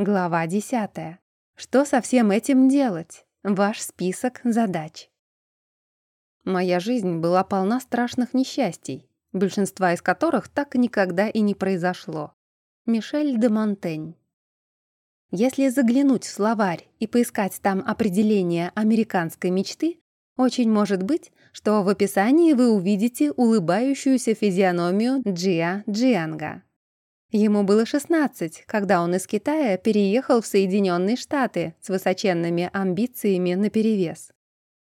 Глава 10. Что со всем этим делать? Ваш список задач. Моя жизнь была полна страшных несчастий, большинства из которых так никогда и не произошло. Мишель де Монтень. Если заглянуть в словарь и поискать там определение американской мечты, очень может быть, что в описании вы увидите улыбающуюся физиономию Джиа Джианга. Ему было 16, когда он из Китая переехал в Соединенные Штаты с высоченными амбициями наперевес.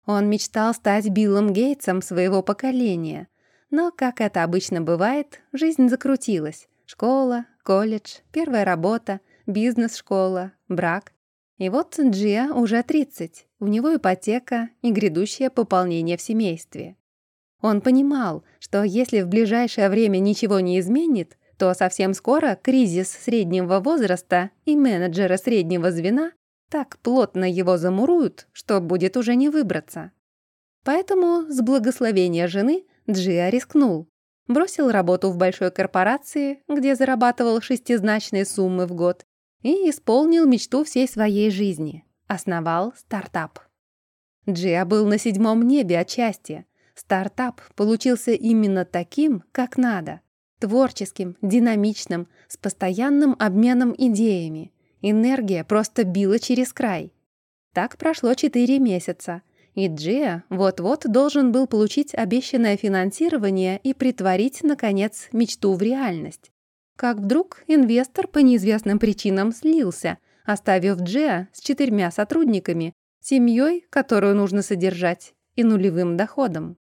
Он мечтал стать Биллом Гейтсом своего поколения, но, как это обычно бывает, жизнь закрутилась. Школа, колледж, первая работа, бизнес-школа, брак. И вот Джиа уже 30, у него ипотека и грядущее пополнение в семействе. Он понимал, что если в ближайшее время ничего не изменит, то совсем скоро кризис среднего возраста и менеджеры среднего звена так плотно его замуруют, что будет уже не выбраться. Поэтому с благословения жены Джиа рискнул. Бросил работу в большой корпорации, где зарабатывал шестизначные суммы в год, и исполнил мечту всей своей жизни. Основал стартап. Джиа был на седьмом небе от. Стартап получился именно таким, как надо. Творческим, динамичным, с постоянным обменом идеями. Энергия просто била через край. Так прошло четыре месяца, и Джиа вот-вот должен был получить обещанное финансирование и притворить, наконец, мечту в реальность. Как вдруг инвестор по неизвестным причинам слился, оставив Джиа с четырьмя сотрудниками, семьей, которую нужно содержать, и нулевым доходом.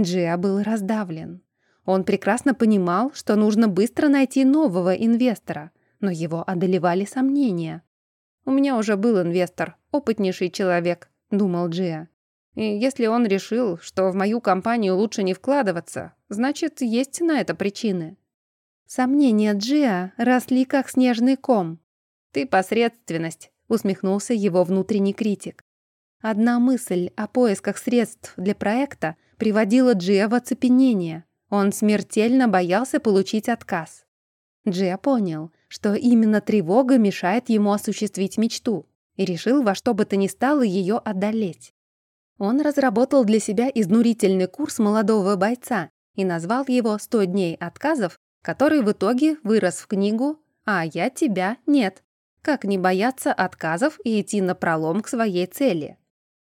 Джиа был раздавлен. Он прекрасно понимал, что нужно быстро найти нового инвестора, но его одолевали сомнения. «У меня уже был инвестор, опытнейший человек», — думал Джиа. «И если он решил, что в мою компанию лучше не вкладываться, значит, есть на это причины». Сомнения Джиа росли как снежный ком. «Ты посредственность», — усмехнулся его внутренний критик. Одна мысль о поисках средств для проекта приводила Джиа в оцепенение. Он смертельно боялся получить отказ. Джия понял, что именно тревога мешает ему осуществить мечту, и решил во что бы то ни стало ее одолеть. Он разработал для себя изнурительный курс молодого бойца и назвал его «100 дней отказов», который в итоге вырос в книгу «А я тебя нет. Как не бояться отказов и идти на пролом к своей цели».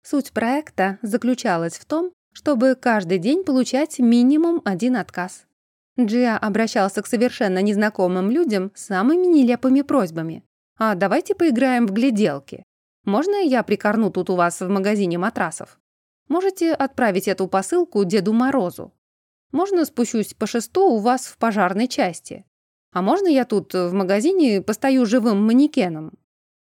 Суть проекта заключалась в том, чтобы каждый день получать минимум один отказ. Джиа обращался к совершенно незнакомым людям с самыми нелепыми просьбами. «А давайте поиграем в гляделки. Можно я прикорну тут у вас в магазине матрасов? Можете отправить эту посылку Деду Морозу? Можно спущусь по шесту у вас в пожарной части? А можно я тут в магазине постою живым манекеном?»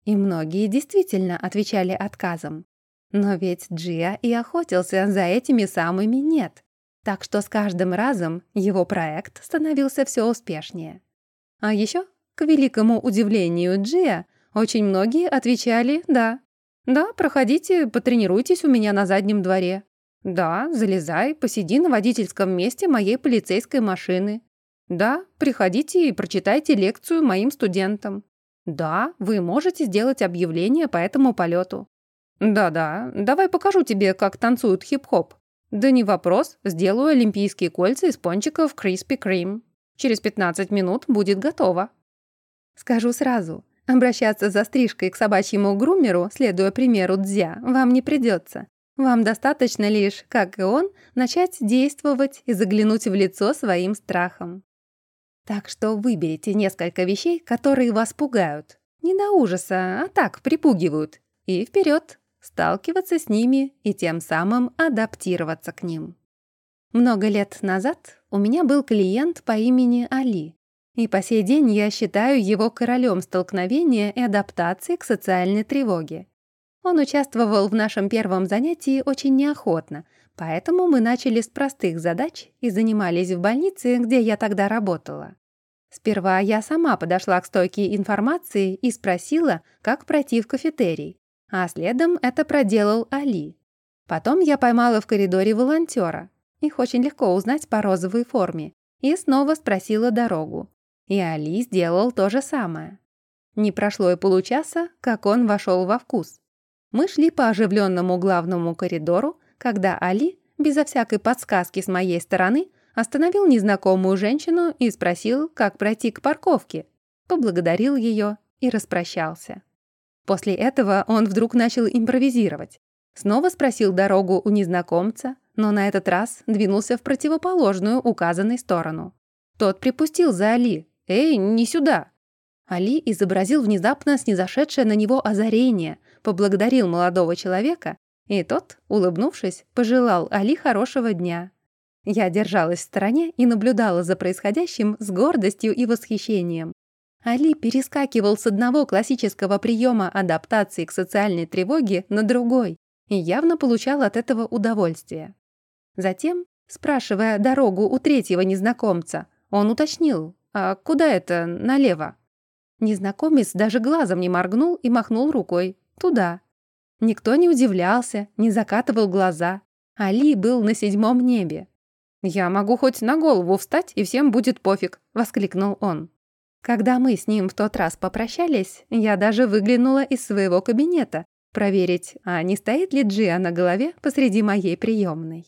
И многие действительно отвечали отказом. Но ведь Джиа и охотился за этими самыми «нет». Так что с каждым разом его проект становился все успешнее. А еще, к великому удивлению Джиа, очень многие отвечали «да». «Да, проходите, потренируйтесь у меня на заднем дворе». «Да, залезай, посиди на водительском месте моей полицейской машины». «Да, приходите и прочитайте лекцию моим студентам». «Да, вы можете сделать объявление по этому полету». «Да-да, давай покажу тебе, как танцуют хип-хоп». «Да не вопрос, сделаю олимпийские кольца из пончиков Krispy Kreme. Через 15 минут будет готово». Скажу сразу, обращаться за стрижкой к собачьему грумеру, следуя примеру Дзя, вам не придется. Вам достаточно лишь, как и он, начать действовать и заглянуть в лицо своим страхом. Так что выберите несколько вещей, которые вас пугают. Не до ужаса, а так припугивают. И вперед! Сталкиваться с ними и тем самым адаптироваться к ним. Много лет назад у меня был клиент по имени Али, и по сей день я считаю его королем столкновения и адаптации к социальной тревоге. Он участвовал в нашем первом занятии очень неохотно, поэтому мы начали с простых задач и занимались в больнице, где я тогда работала. Сперва я сама подошла к стойке информации и спросила, как пройти в кафетерий а следом это проделал Али. Потом я поймала в коридоре волонтера. Их очень легко узнать по розовой форме. И снова спросила дорогу. И Али сделал то же самое. Не прошло и получаса, как он вошел во вкус. Мы шли по оживленному главному коридору, когда Али, безо всякой подсказки с моей стороны, остановил незнакомую женщину и спросил, как пройти к парковке. Поблагодарил ее и распрощался. После этого он вдруг начал импровизировать. Снова спросил дорогу у незнакомца, но на этот раз двинулся в противоположную указанной сторону. Тот припустил за Али. «Эй, не сюда!» Али изобразил внезапно снизошедшее на него озарение, поблагодарил молодого человека, и тот, улыбнувшись, пожелал Али хорошего дня. Я держалась в стороне и наблюдала за происходящим с гордостью и восхищением. Али перескакивал с одного классического приема адаптации к социальной тревоге на другой и явно получал от этого удовольствие. Затем, спрашивая дорогу у третьего незнакомца, он уточнил, а куда это налево? Незнакомец даже глазом не моргнул и махнул рукой. Туда. Никто не удивлялся, не закатывал глаза. Али был на седьмом небе. «Я могу хоть на голову встать, и всем будет пофиг», — воскликнул он. Когда мы с ним в тот раз попрощались, я даже выглянула из своего кабинета, проверить, а не стоит ли Джиа на голове посреди моей приемной.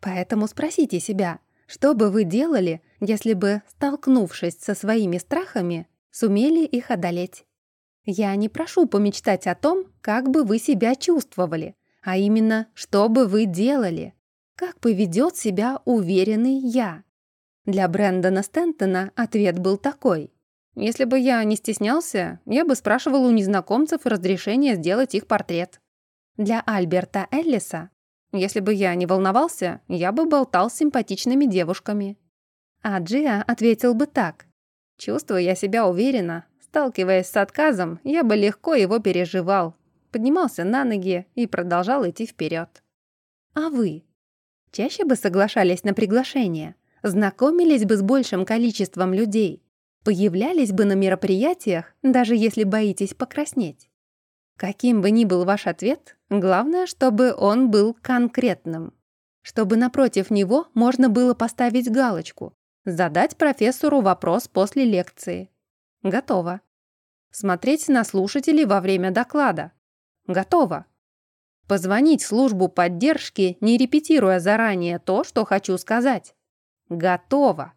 Поэтому спросите себя, что бы вы делали, если бы, столкнувшись со своими страхами, сумели их одолеть? Я не прошу помечтать о том, как бы вы себя чувствовали, а именно, что бы вы делали. Как поведет себя уверенный «я». Для Брэндона Стентона ответ был такой. «Если бы я не стеснялся, я бы спрашивал у незнакомцев разрешение сделать их портрет». Для Альберта Эллиса «Если бы я не волновался, я бы болтал с симпатичными девушками». А Джиа ответил бы так. «Чувствуя я себя уверенно, сталкиваясь с отказом, я бы легко его переживал, поднимался на ноги и продолжал идти вперед. А вы? Чаще бы соглашались на приглашение, знакомились бы с большим количеством людей, появлялись бы на мероприятиях, даже если боитесь покраснеть. Каким бы ни был ваш ответ, главное, чтобы он был конкретным. Чтобы напротив него можно было поставить галочку, задать профессору вопрос после лекции. Готово. Смотреть на слушателей во время доклада. Готово. Позвонить службу поддержки, не репетируя заранее то, что хочу сказать. Готово.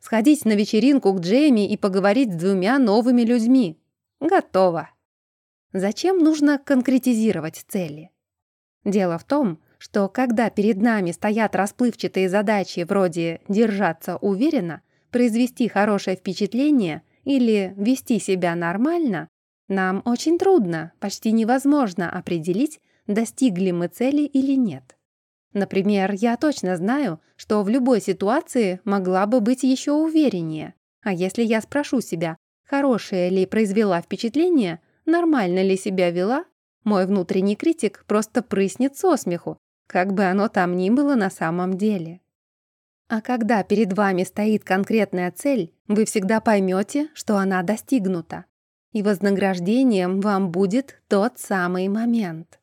Сходить на вечеринку к Джейми и поговорить с двумя новыми людьми. Готово. Зачем нужно конкретизировать цели? Дело в том, что когда перед нами стоят расплывчатые задачи вроде «держаться уверенно», «произвести хорошее впечатление» или «вести себя нормально», нам очень трудно, почти невозможно определить, достигли мы цели или нет. Например, я точно знаю, что в любой ситуации могла бы быть еще увереннее. А если я спрошу себя, хорошее ли произвела впечатление, нормально ли себя вела, мой внутренний критик просто прыснет со смеху, как бы оно там ни было на самом деле. А когда перед вами стоит конкретная цель, вы всегда поймете, что она достигнута. И вознаграждением вам будет тот самый момент.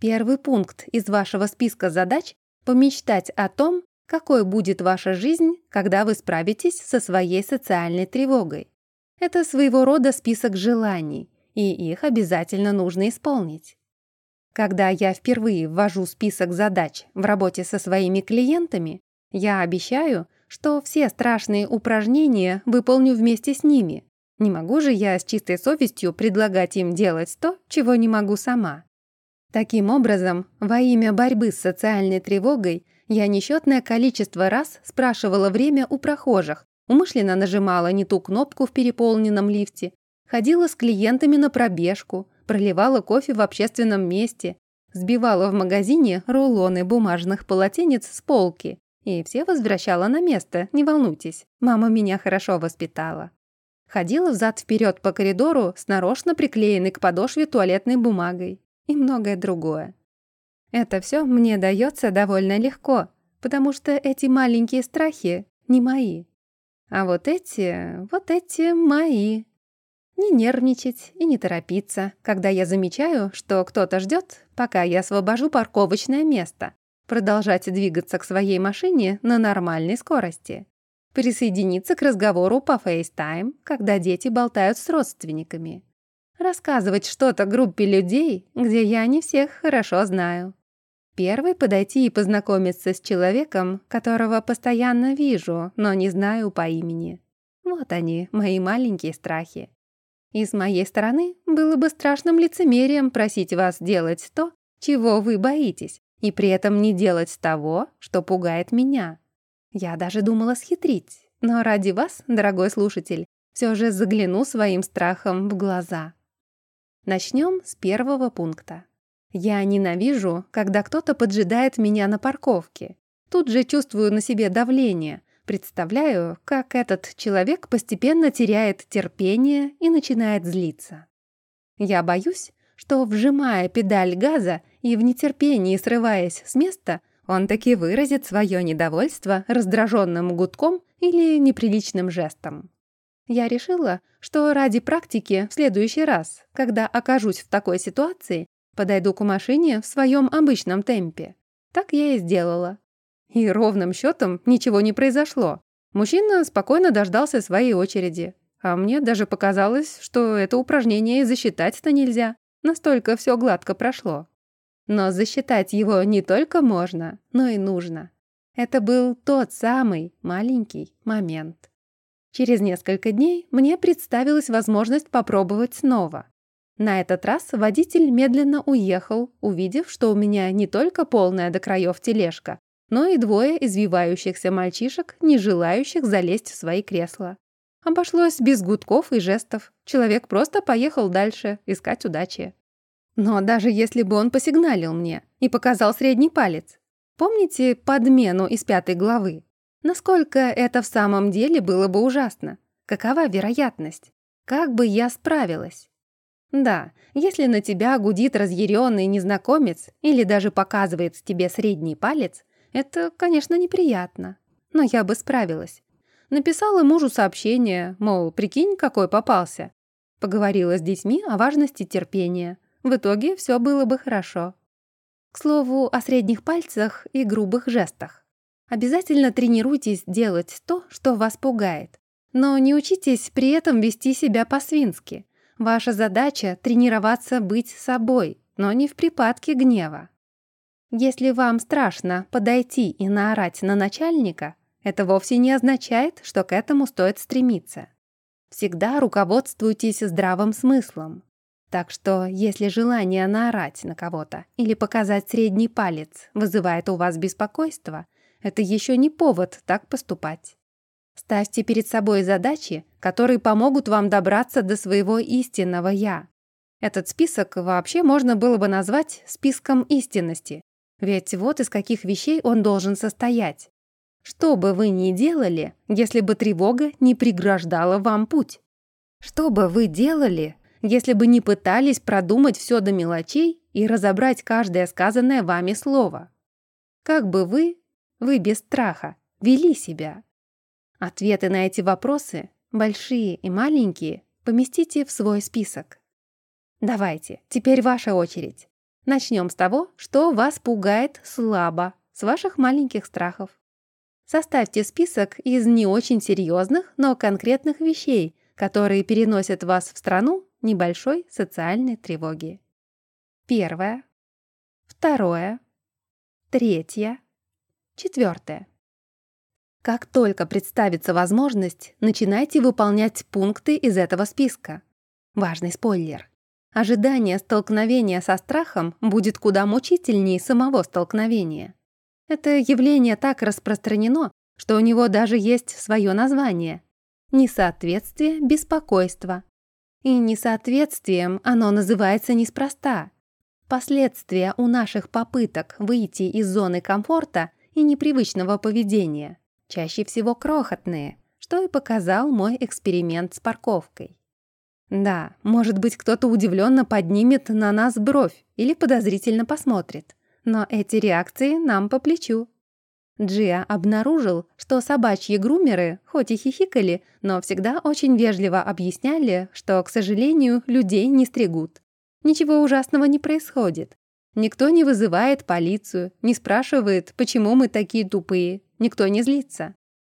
Первый пункт из вашего списка задач – помечтать о том, какой будет ваша жизнь, когда вы справитесь со своей социальной тревогой. Это своего рода список желаний, и их обязательно нужно исполнить. Когда я впервые ввожу список задач в работе со своими клиентами, я обещаю, что все страшные упражнения выполню вместе с ними. Не могу же я с чистой совестью предлагать им делать то, чего не могу сама. Таким образом, во имя борьбы с социальной тревогой я несчетное количество раз спрашивала время у прохожих, умышленно нажимала не ту кнопку в переполненном лифте, ходила с клиентами на пробежку, проливала кофе в общественном месте, сбивала в магазине рулоны бумажных полотенец с полки и все возвращала на место, не волнуйтесь, мама меня хорошо воспитала. Ходила взад-вперед по коридору с нарочно приклеенной к подошве туалетной бумагой и многое другое. Это все мне дается довольно легко, потому что эти маленькие страхи не мои. А вот эти, вот эти мои. Не нервничать и не торопиться, когда я замечаю, что кто-то ждет, пока я освобожу парковочное место. Продолжать двигаться к своей машине на нормальной скорости. Присоединиться к разговору по FaceTime, когда дети болтают с родственниками. Рассказывать что-то группе людей, где я не всех хорошо знаю. Первый подойти и познакомиться с человеком, которого постоянно вижу, но не знаю по имени. Вот они, мои маленькие страхи. И с моей стороны было бы страшным лицемерием просить вас делать то, чего вы боитесь, и при этом не делать того, что пугает меня. Я даже думала схитрить, но ради вас, дорогой слушатель, все же загляну своим страхом в глаза. Начнем с первого пункта. Я ненавижу, когда кто-то поджидает меня на парковке. Тут же чувствую на себе давление, представляю, как этот человек постепенно теряет терпение и начинает злиться. Я боюсь, что, вжимая педаль газа и в нетерпении срываясь с места, он таки выразит свое недовольство раздраженным гудком или неприличным жестом. Я решила, что ради практики в следующий раз, когда окажусь в такой ситуации, подойду к машине в своем обычном темпе. Так я и сделала. И ровным счетом ничего не произошло. Мужчина спокойно дождался своей очереди. А мне даже показалось, что это упражнение засчитать-то нельзя. Настолько все гладко прошло. Но засчитать его не только можно, но и нужно. Это был тот самый маленький момент. Через несколько дней мне представилась возможность попробовать снова. На этот раз водитель медленно уехал, увидев, что у меня не только полная до краев тележка, но и двое извивающихся мальчишек, не желающих залезть в свои кресла. Обошлось без гудков и жестов. Человек просто поехал дальше искать удачи. Но даже если бы он посигналил мне и показал средний палец, помните подмену из пятой главы? Насколько это в самом деле было бы ужасно? Какова вероятность? Как бы я справилась? Да, если на тебя гудит разъяренный незнакомец или даже показывает тебе средний палец, это, конечно, неприятно. Но я бы справилась. Написала мужу сообщение, мол, прикинь, какой попался. Поговорила с детьми о важности терпения. В итоге все было бы хорошо. К слову, о средних пальцах и грубых жестах. Обязательно тренируйтесь делать то, что вас пугает. Но не учитесь при этом вести себя по-свински. Ваша задача — тренироваться быть собой, но не в припадке гнева. Если вам страшно подойти и наорать на начальника, это вовсе не означает, что к этому стоит стремиться. Всегда руководствуйтесь здравым смыслом. Так что, если желание наорать на кого-то или показать средний палец вызывает у вас беспокойство, это еще не повод так поступать. Ставьте перед собой задачи, которые помогут вам добраться до своего истинного «я». Этот список вообще можно было бы назвать списком истинности, ведь вот из каких вещей он должен состоять. Что бы вы ни делали, если бы тревога не преграждала вам путь? Что бы вы делали, если бы не пытались продумать все до мелочей и разобрать каждое сказанное вами слово? Как бы вы, вы без страха, вели себя? Ответы на эти вопросы, большие и маленькие, поместите в свой список. Давайте, теперь ваша очередь. Начнем с того, что вас пугает слабо, с ваших маленьких страхов. Составьте список из не очень серьезных, но конкретных вещей, которые переносят вас в страну, небольшой социальной тревоги. Первое. Второе. Третье. Четвертое. Как только представится возможность, начинайте выполнять пункты из этого списка. Важный спойлер. Ожидание столкновения со страхом будет куда мучительнее самого столкновения. Это явление так распространено, что у него даже есть свое название – несоответствие беспокойства. И несоответствием оно называется неспроста. Последствия у наших попыток выйти из зоны комфорта и непривычного поведения чаще всего крохотные, что и показал мой эксперимент с парковкой. Да, может быть, кто-то удивленно поднимет на нас бровь или подозрительно посмотрит, но эти реакции нам по плечу. Джиа обнаружил, что собачьи грумеры, хоть и хихикали, но всегда очень вежливо объясняли, что, к сожалению, людей не стригут. Ничего ужасного не происходит. Никто не вызывает полицию, не спрашивает, почему мы такие тупые, никто не злится.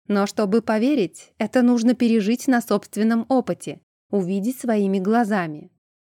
Но чтобы поверить, это нужно пережить на собственном опыте, увидеть своими глазами.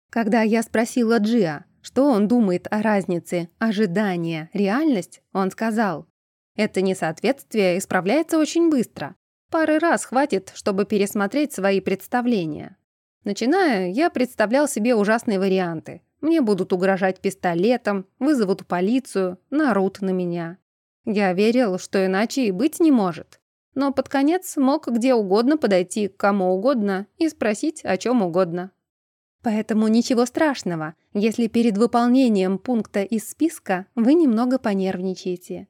Когда я спросила Джиа, что он думает о разнице ожидания, реальность, он сказал, это несоответствие исправляется очень быстро. Пары раз хватит, чтобы пересмотреть свои представления. Начиная, я представлял себе ужасные варианты. Мне будут угрожать пистолетом, вызовут полицию, нарут на меня. Я верил, что иначе и быть не может. Но под конец мог где угодно подойти к кому угодно и спросить о чем угодно. Поэтому ничего страшного, если перед выполнением пункта из списка вы немного понервничаете.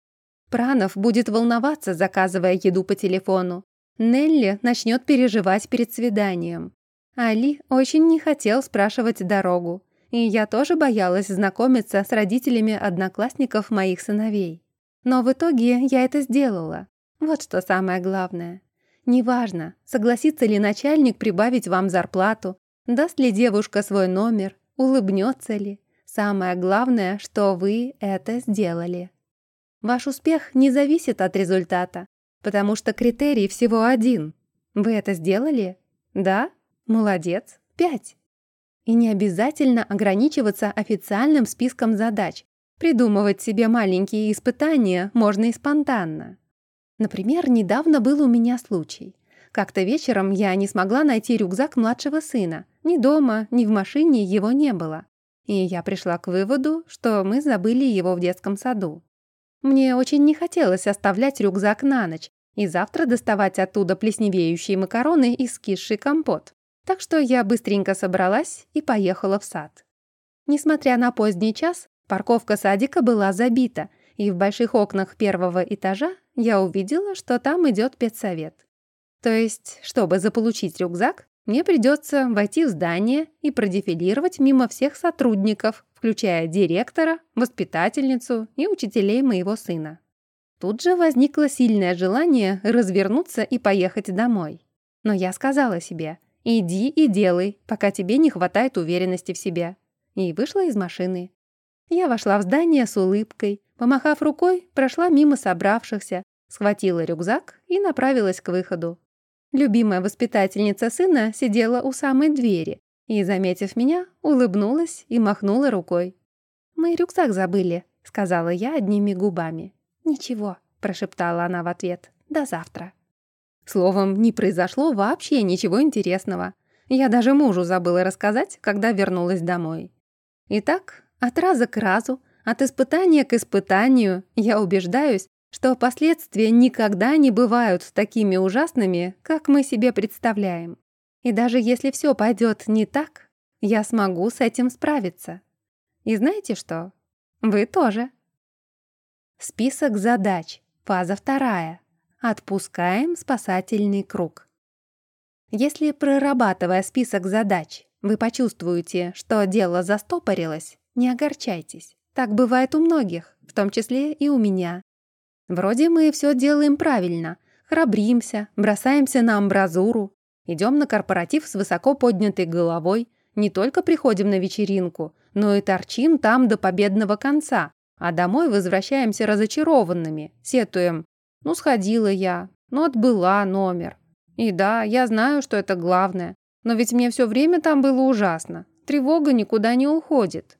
Пранов будет волноваться, заказывая еду по телефону. Нелли начнет переживать перед свиданием. Али очень не хотел спрашивать дорогу, и я тоже боялась знакомиться с родителями одноклассников моих сыновей. Но в итоге я это сделала. Вот что самое главное. Неважно, согласится ли начальник прибавить вам зарплату, даст ли девушка свой номер, улыбнется ли. Самое главное, что вы это сделали. Ваш успех не зависит от результата, потому что критерий всего один. Вы это сделали? Да? Молодец. Пять. И не обязательно ограничиваться официальным списком задач. Придумывать себе маленькие испытания можно и спонтанно. Например, недавно был у меня случай. Как-то вечером я не смогла найти рюкзак младшего сына. Ни дома, ни в машине его не было. И я пришла к выводу, что мы забыли его в детском саду. Мне очень не хотелось оставлять рюкзак на ночь и завтра доставать оттуда плесневеющие макароны и скисший компот. Так что я быстренько собралась и поехала в сад. Несмотря на поздний час, парковка садика была забита, и в больших окнах первого этажа я увидела, что там идет педсовет. То есть, чтобы заполучить рюкзак, мне придется войти в здание и продефилировать мимо всех сотрудников, включая директора, воспитательницу и учителей моего сына. Тут же возникло сильное желание развернуться и поехать домой. Но я сказала себе, иди и делай, пока тебе не хватает уверенности в себе. И вышла из машины. Я вошла в здание с улыбкой, помахав рукой, прошла мимо собравшихся, схватила рюкзак и направилась к выходу. Любимая воспитательница сына сидела у самой двери и, заметив меня, улыбнулась и махнула рукой. «Мы рюкзак забыли», — сказала я одними губами. «Ничего», — прошептала она в ответ. «До завтра». Словом, не произошло вообще ничего интересного. Я даже мужу забыла рассказать, когда вернулась домой. Итак, от раза к разу, от испытания к испытанию я убеждаюсь, что последствия никогда не бывают такими ужасными, как мы себе представляем. И даже если все пойдет не так, я смогу с этим справиться. И знаете что? Вы тоже. Список задач. Фаза вторая. Отпускаем спасательный круг. Если, прорабатывая список задач, вы почувствуете, что дело застопорилось, не огорчайтесь. Так бывает у многих, в том числе и у меня. Вроде мы все делаем правильно, храбримся, бросаемся на амбразуру, идем на корпоратив с высоко поднятой головой, не только приходим на вечеринку, но и торчим там до победного конца, а домой возвращаемся разочарованными, сетуем. Ну, сходила я, ну, отбыла номер. И да, я знаю, что это главное, но ведь мне все время там было ужасно. Тревога никуда не уходит.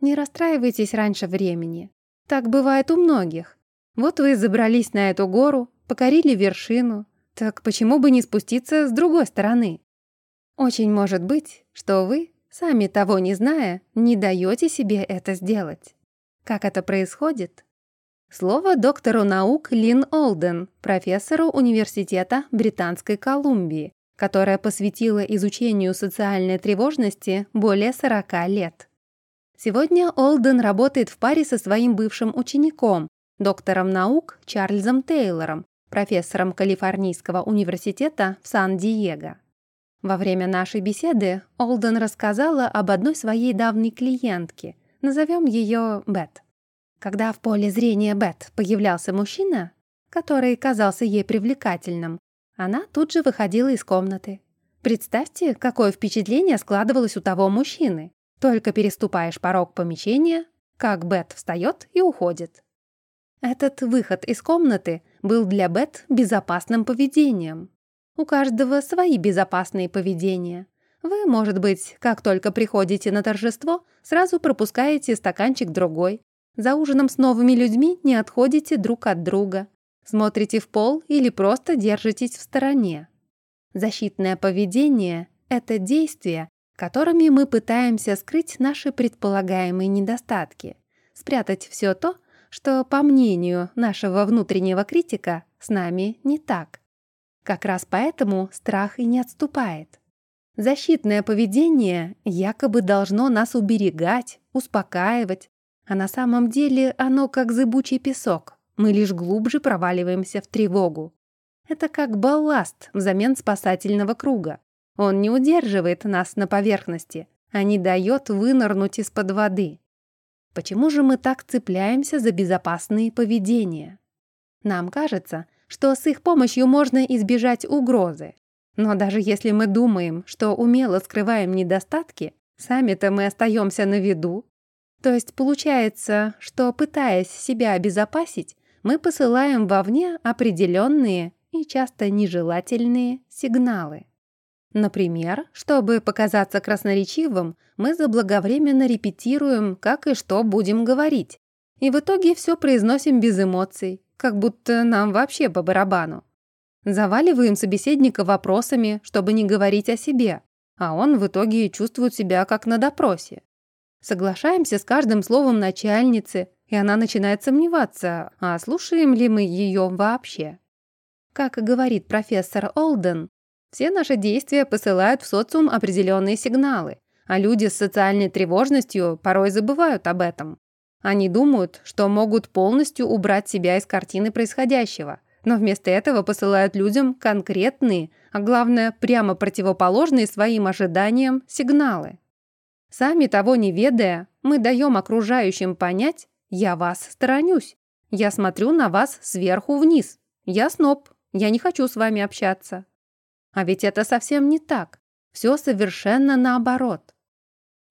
Не расстраивайтесь раньше времени. Так бывает у многих. Вот вы забрались на эту гору, покорили вершину, так почему бы не спуститься с другой стороны? Очень может быть, что вы, сами того не зная, не даете себе это сделать. Как это происходит? Слово доктору наук Лин Олден, профессору Университета Британской Колумбии, которая посвятила изучению социальной тревожности более 40 лет. Сегодня Олден работает в паре со своим бывшим учеником, доктором наук Чарльзом Тейлором, профессором Калифорнийского университета в Сан-Диего. Во время нашей беседы Олден рассказала об одной своей давней клиентке, назовем ее Бет. Когда в поле зрения Бет появлялся мужчина, который казался ей привлекательным, она тут же выходила из комнаты. Представьте, какое впечатление складывалось у того мужчины. Только переступаешь порог помещения, как Бет встает и уходит. Этот выход из комнаты был для Бет безопасным поведением. У каждого свои безопасные поведения. Вы, может быть, как только приходите на торжество, сразу пропускаете стаканчик другой. За ужином с новыми людьми не отходите друг от друга. Смотрите в пол или просто держитесь в стороне. Защитное поведение — это действия, которыми мы пытаемся скрыть наши предполагаемые недостатки, спрятать все то, что, по мнению нашего внутреннего критика, с нами не так. Как раз поэтому страх и не отступает. Защитное поведение якобы должно нас уберегать, успокаивать, а на самом деле оно как зыбучий песок. Мы лишь глубже проваливаемся в тревогу. Это как балласт взамен спасательного круга. Он не удерживает нас на поверхности, а не дает вынырнуть из-под воды. Почему же мы так цепляемся за безопасные поведения? Нам кажется, что с их помощью можно избежать угрозы. Но даже если мы думаем, что умело скрываем недостатки, сами-то мы остаемся на виду. То есть получается, что, пытаясь себя обезопасить, мы посылаем вовне определенные и часто нежелательные сигналы. Например, чтобы показаться красноречивым, мы заблаговременно репетируем, как и что будем говорить. И в итоге все произносим без эмоций, как будто нам вообще по барабану. Заваливаем собеседника вопросами, чтобы не говорить о себе, а он в итоге чувствует себя как на допросе. Соглашаемся с каждым словом начальницы, и она начинает сомневаться, а слушаем ли мы ее вообще. Как говорит профессор Олден, все наши действия посылают в социум определенные сигналы, а люди с социальной тревожностью порой забывают об этом. Они думают, что могут полностью убрать себя из картины происходящего – но вместо этого посылают людям конкретные, а главное, прямо противоположные своим ожиданиям сигналы. Сами того не ведая, мы даем окружающим понять «я вас сторонюсь», «я смотрю на вас сверху вниз», «я сноб», «я не хочу с вами общаться». А ведь это совсем не так. Все совершенно наоборот.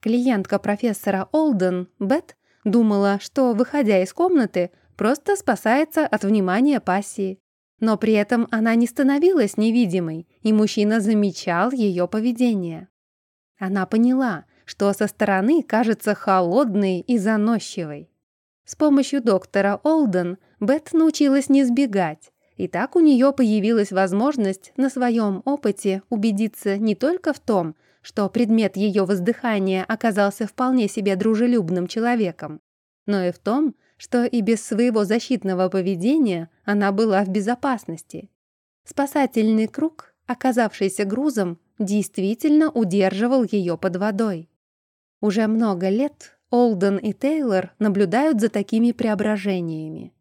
Клиентка профессора Олден, Бет, думала, что, выходя из комнаты, просто спасается от внимания пассии. Но при этом она не становилась невидимой, и мужчина замечал ее поведение. Она поняла, что со стороны кажется холодной и заносчивой. С помощью доктора Олден Бет научилась не сбегать, и так у нее появилась возможность на своем опыте убедиться не только в том, что предмет ее воздыхания оказался вполне себе дружелюбным человеком, но и в том, что и без своего защитного поведения она была в безопасности. Спасательный круг, оказавшийся грузом, действительно удерживал ее под водой. Уже много лет Олден и Тейлор наблюдают за такими преображениями.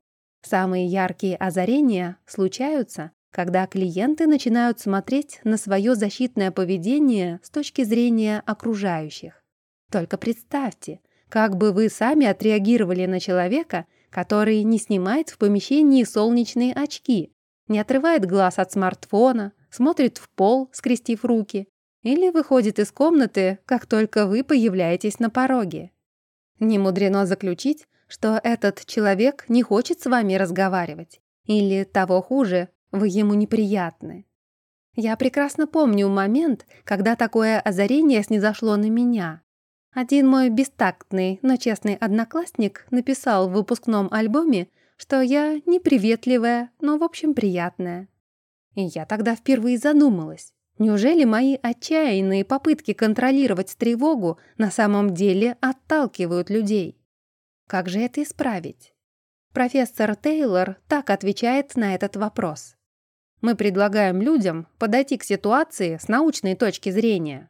Самые яркие озарения случаются, когда клиенты начинают смотреть на свое защитное поведение с точки зрения окружающих. Только представьте, как бы вы сами отреагировали на человека, который не снимает в помещении солнечные очки, не отрывает глаз от смартфона, смотрит в пол, скрестив руки, или выходит из комнаты, как только вы появляетесь на пороге. Не мудрено заключить, что этот человек не хочет с вами разговаривать, или, того хуже, вы ему неприятны. Я прекрасно помню момент, когда такое озарение снизошло на меня. Один мой бестактный, но честный одноклассник написал в выпускном альбоме, что я неприветливая, но в общем приятная. И я тогда впервые задумалась, неужели мои отчаянные попытки контролировать тревогу на самом деле отталкивают людей? Как же это исправить? Профессор Тейлор так отвечает на этот вопрос. Мы предлагаем людям подойти к ситуации с научной точки зрения.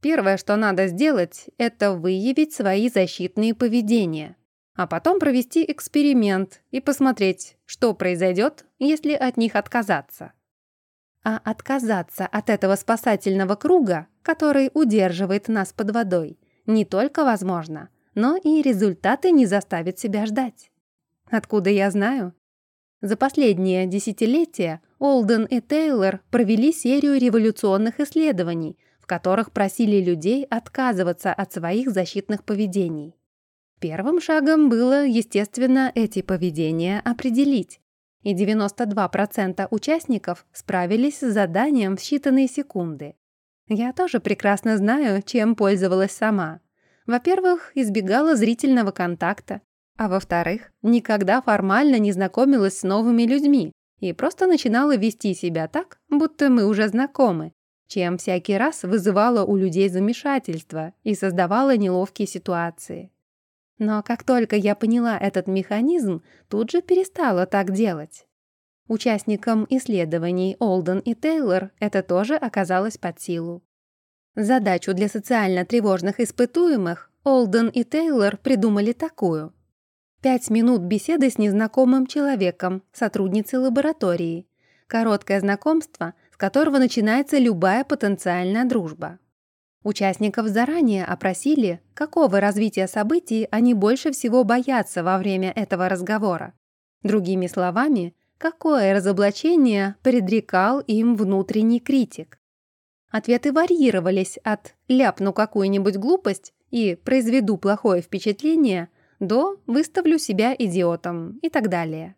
Первое, что надо сделать, это выявить свои защитные поведения, а потом провести эксперимент и посмотреть, что произойдет, если от них отказаться. А отказаться от этого спасательного круга, который удерживает нас под водой, не только возможно, но и результаты не заставят себя ждать. Откуда я знаю? За последние десятилетия Олден и Тейлор провели серию революционных исследований – которых просили людей отказываться от своих защитных поведений. Первым шагом было, естественно, эти поведения определить. И 92% участников справились с заданием в считанные секунды. Я тоже прекрасно знаю, чем пользовалась сама. Во-первых, избегала зрительного контакта, а во-вторых, никогда формально не знакомилась с новыми людьми и просто начинала вести себя так, будто мы уже знакомы, чем всякий раз вызывала у людей замешательство и создавала неловкие ситуации. Но как только я поняла этот механизм, тут же перестала так делать. Участникам исследований Олден и Тейлор это тоже оказалось под силу. Задачу для социально тревожных испытуемых Олден и Тейлор придумали такую. Пять минут беседы с незнакомым человеком, сотрудницей лаборатории. Короткое знакомство, с которого начинается любая потенциальная дружба. Участников заранее опросили, какого развития событий они больше всего боятся во время этого разговора. Другими словами, какое разоблачение предрекал им внутренний критик. Ответы варьировались от «ляпну какую-нибудь глупость» и «произведу плохое впечатление» до «выставлю себя идиотом» и так далее.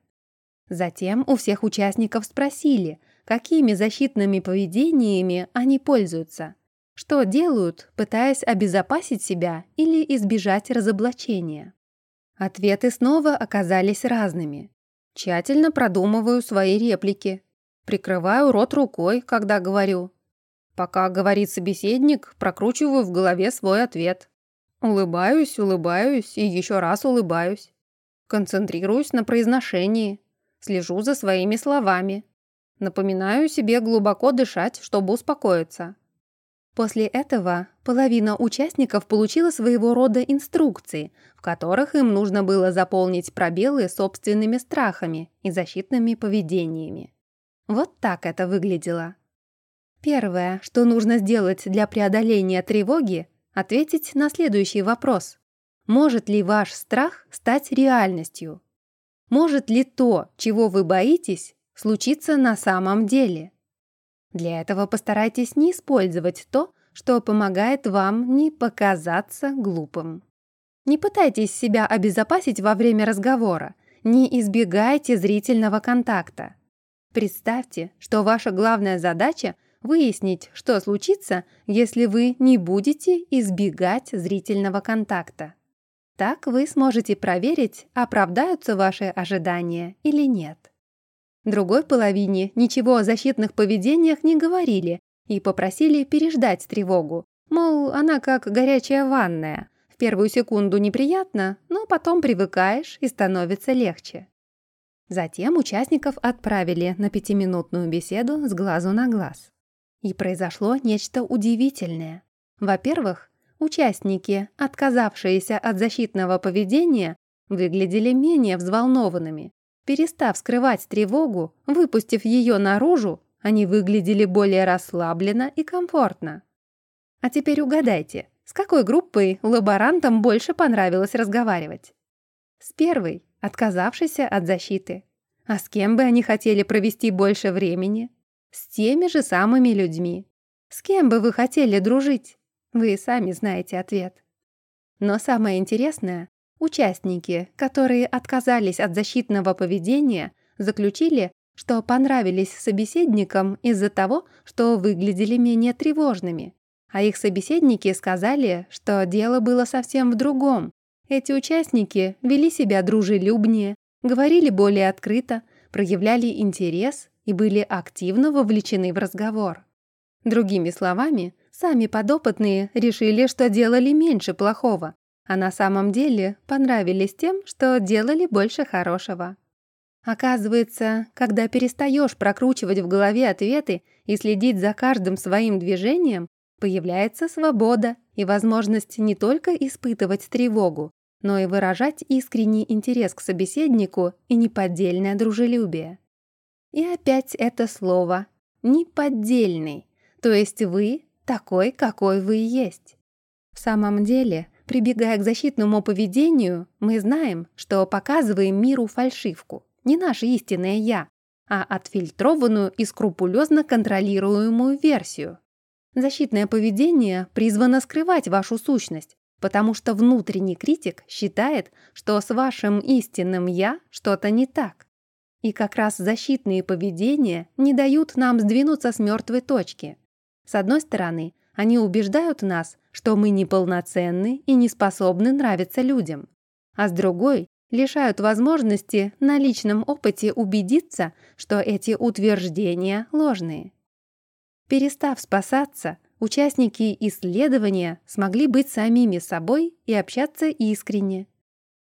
Затем у всех участников спросили, какими защитными поведениями они пользуются – что делают, пытаясь обезопасить себя или избежать разоблачения? Ответы снова оказались разными. Тщательно продумываю свои реплики. Прикрываю рот рукой, когда говорю. Пока говорит собеседник, прокручиваю в голове свой ответ. Улыбаюсь, улыбаюсь и еще раз улыбаюсь. Концентрируюсь на произношении. Слежу за своими словами. Напоминаю себе глубоко дышать, чтобы успокоиться. После этого половина участников получила своего рода инструкции, в которых им нужно было заполнить пробелы собственными страхами и защитными поведениями. Вот так это выглядело. Первое, что нужно сделать для преодоления тревоги, ответить на следующий вопрос. Может ли ваш страх стать реальностью? Может ли то, чего вы боитесь, случиться на самом деле? Для этого постарайтесь не использовать то, что помогает вам не показаться глупым. Не пытайтесь себя обезопасить во время разговора, не избегайте зрительного контакта. Представьте, что ваша главная задача – выяснить, что случится, если вы не будете избегать зрительного контакта. Так вы сможете проверить, оправдаются ваши ожидания или нет. Другой половине ничего о защитных поведениях не говорили и попросили переждать тревогу. Мол, она как горячая ванная. В первую секунду неприятно, но потом привыкаешь и становится легче. Затем участников отправили на пятиминутную беседу с глазу на глаз. И произошло нечто удивительное. Во-первых, участники, отказавшиеся от защитного поведения, выглядели менее взволнованными, Перестав скрывать тревогу, выпустив ее наружу, они выглядели более расслабленно и комфортно. А теперь угадайте, с какой группой лаборантам больше понравилось разговаривать? С первой, отказавшейся от защиты. А с кем бы они хотели провести больше времени? С теми же самыми людьми. С кем бы вы хотели дружить? Вы сами знаете ответ. Но самое интересное, Участники, которые отказались от защитного поведения, заключили, что понравились собеседникам из-за того, что выглядели менее тревожными. А их собеседники сказали, что дело было совсем в другом. Эти участники вели себя дружелюбнее, говорили более открыто, проявляли интерес и были активно вовлечены в разговор. Другими словами, сами подопытные решили, что делали меньше плохого, а на самом деле понравились тем, что делали больше хорошего. Оказывается, когда перестаешь прокручивать в голове ответы и следить за каждым своим движением, появляется свобода и возможность не только испытывать тревогу, но и выражать искренний интерес к собеседнику и неподдельное дружелюбие. И опять это слово «неподдельный», то есть вы такой, какой вы есть. В самом деле, Прибегая к защитному поведению, мы знаем, что показываем миру фальшивку, не наше истинное «я», а отфильтрованную и скрупулезно контролируемую версию. Защитное поведение призвано скрывать вашу сущность, потому что внутренний критик считает, что с вашим истинным «я» что-то не так. И как раз защитные поведения не дают нам сдвинуться с мертвой точки. С одной стороны, они убеждают нас, что мы неполноценны и не способны нравиться людям. А с другой, лишают возможности на личном опыте убедиться, что эти утверждения ложные. Перестав спасаться, участники исследования смогли быть самими собой и общаться искренне.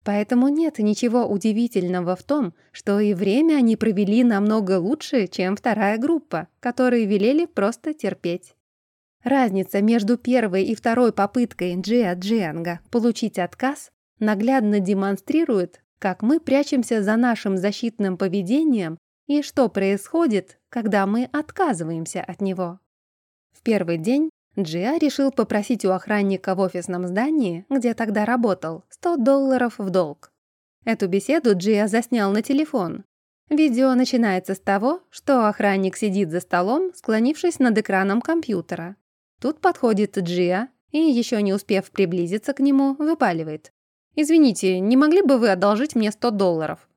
Поэтому нет ничего удивительного в том, что и время они провели намного лучше, чем вторая группа, которые велели просто терпеть. Разница между первой и второй попыткой Джиа Джианга получить отказ наглядно демонстрирует, как мы прячемся за нашим защитным поведением и что происходит, когда мы отказываемся от него. В первый день Джиа решил попросить у охранника в офисном здании, где тогда работал, 100 долларов в долг. Эту беседу Джиа заснял на телефон. Видео начинается с того, что охранник сидит за столом, склонившись над экраном компьютера. Тут подходит Джиа и, еще не успев приблизиться к нему, выпаливает. «Извините, не могли бы вы одолжить мне 100 долларов?»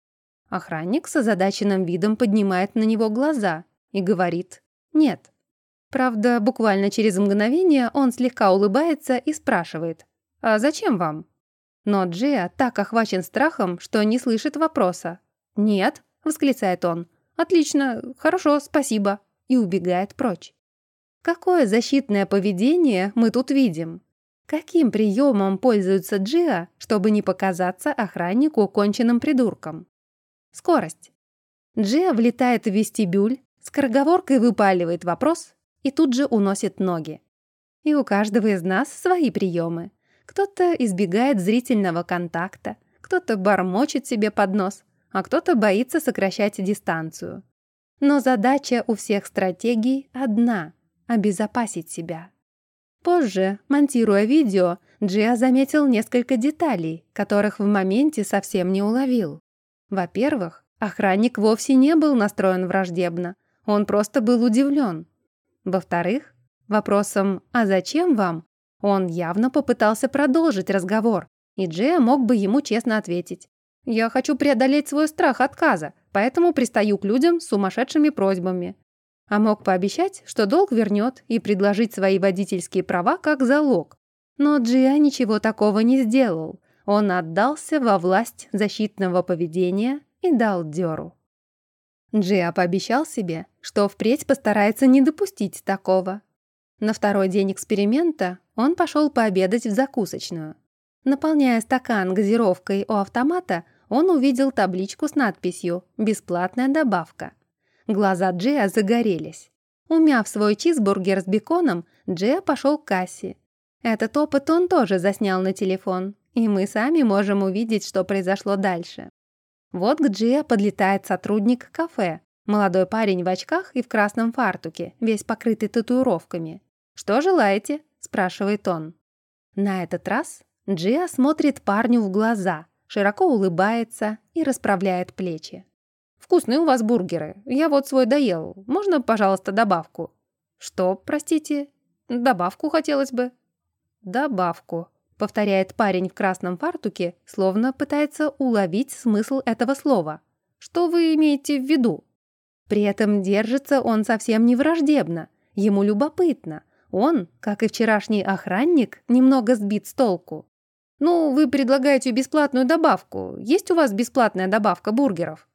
Охранник с озадаченным видом поднимает на него глаза и говорит «нет». Правда, буквально через мгновение он слегка улыбается и спрашивает «А зачем вам?» Но Джиа так охвачен страхом, что не слышит вопроса. «Нет», — восклицает он, «отлично, хорошо, спасибо», и убегает прочь. Какое защитное поведение мы тут видим? Каким приемом пользуется Джиа, чтобы не показаться охраннику конченным придурком? Скорость. Джиа влетает в вестибюль, скороговоркой выпаливает вопрос и тут же уносит ноги. И у каждого из нас свои приемы. Кто-то избегает зрительного контакта, кто-то бормочет себе под нос, а кто-то боится сокращать дистанцию. Но задача у всех стратегий одна — обезопасить себя. Позже, монтируя видео, Джиа заметил несколько деталей, которых в моменте совсем не уловил. Во-первых, охранник вовсе не был настроен враждебно, он просто был удивлен. Во-вторых, вопросом «А зачем вам?» он явно попытался продолжить разговор, и Джиа мог бы ему честно ответить. «Я хочу преодолеть свой страх отказа, поэтому пристаю к людям с сумасшедшими просьбами. А мог пообещать, что долг вернет и предложить свои водительские права как залог. Но Джиа ничего такого не сделал. Он отдался во власть защитного поведения и дал дёру. Джиа пообещал себе, что впредь постарается не допустить такого. На второй день эксперимента он пошел пообедать в закусочную. Наполняя стакан газировкой у автомата, он увидел табличку с надписью «Бесплатная добавка». Глаза Джея загорелись. Умяв свой чизбургер с беконом, Джея пошел к кассе. Этот опыт он тоже заснял на телефон, и мы сами можем увидеть, что произошло дальше. Вот к Джея подлетает сотрудник кафе, молодой парень в очках и в красном фартуке, весь покрытый татуировками. «Что желаете?» – спрашивает он. На этот раз Джиа смотрит парню в глаза, широко улыбается и расправляет плечи. Вкусные у вас бургеры. Я вот свой доел. Можно, пожалуйста, добавку?» «Что, простите?» «Добавку хотелось бы». «Добавку», — повторяет парень в красном фартуке, словно пытается уловить смысл этого слова. «Что вы имеете в виду?» При этом держится он совсем не враждебно. Ему любопытно. Он, как и вчерашний охранник, немного сбит с толку. «Ну, вы предлагаете бесплатную добавку. Есть у вас бесплатная добавка бургеров?»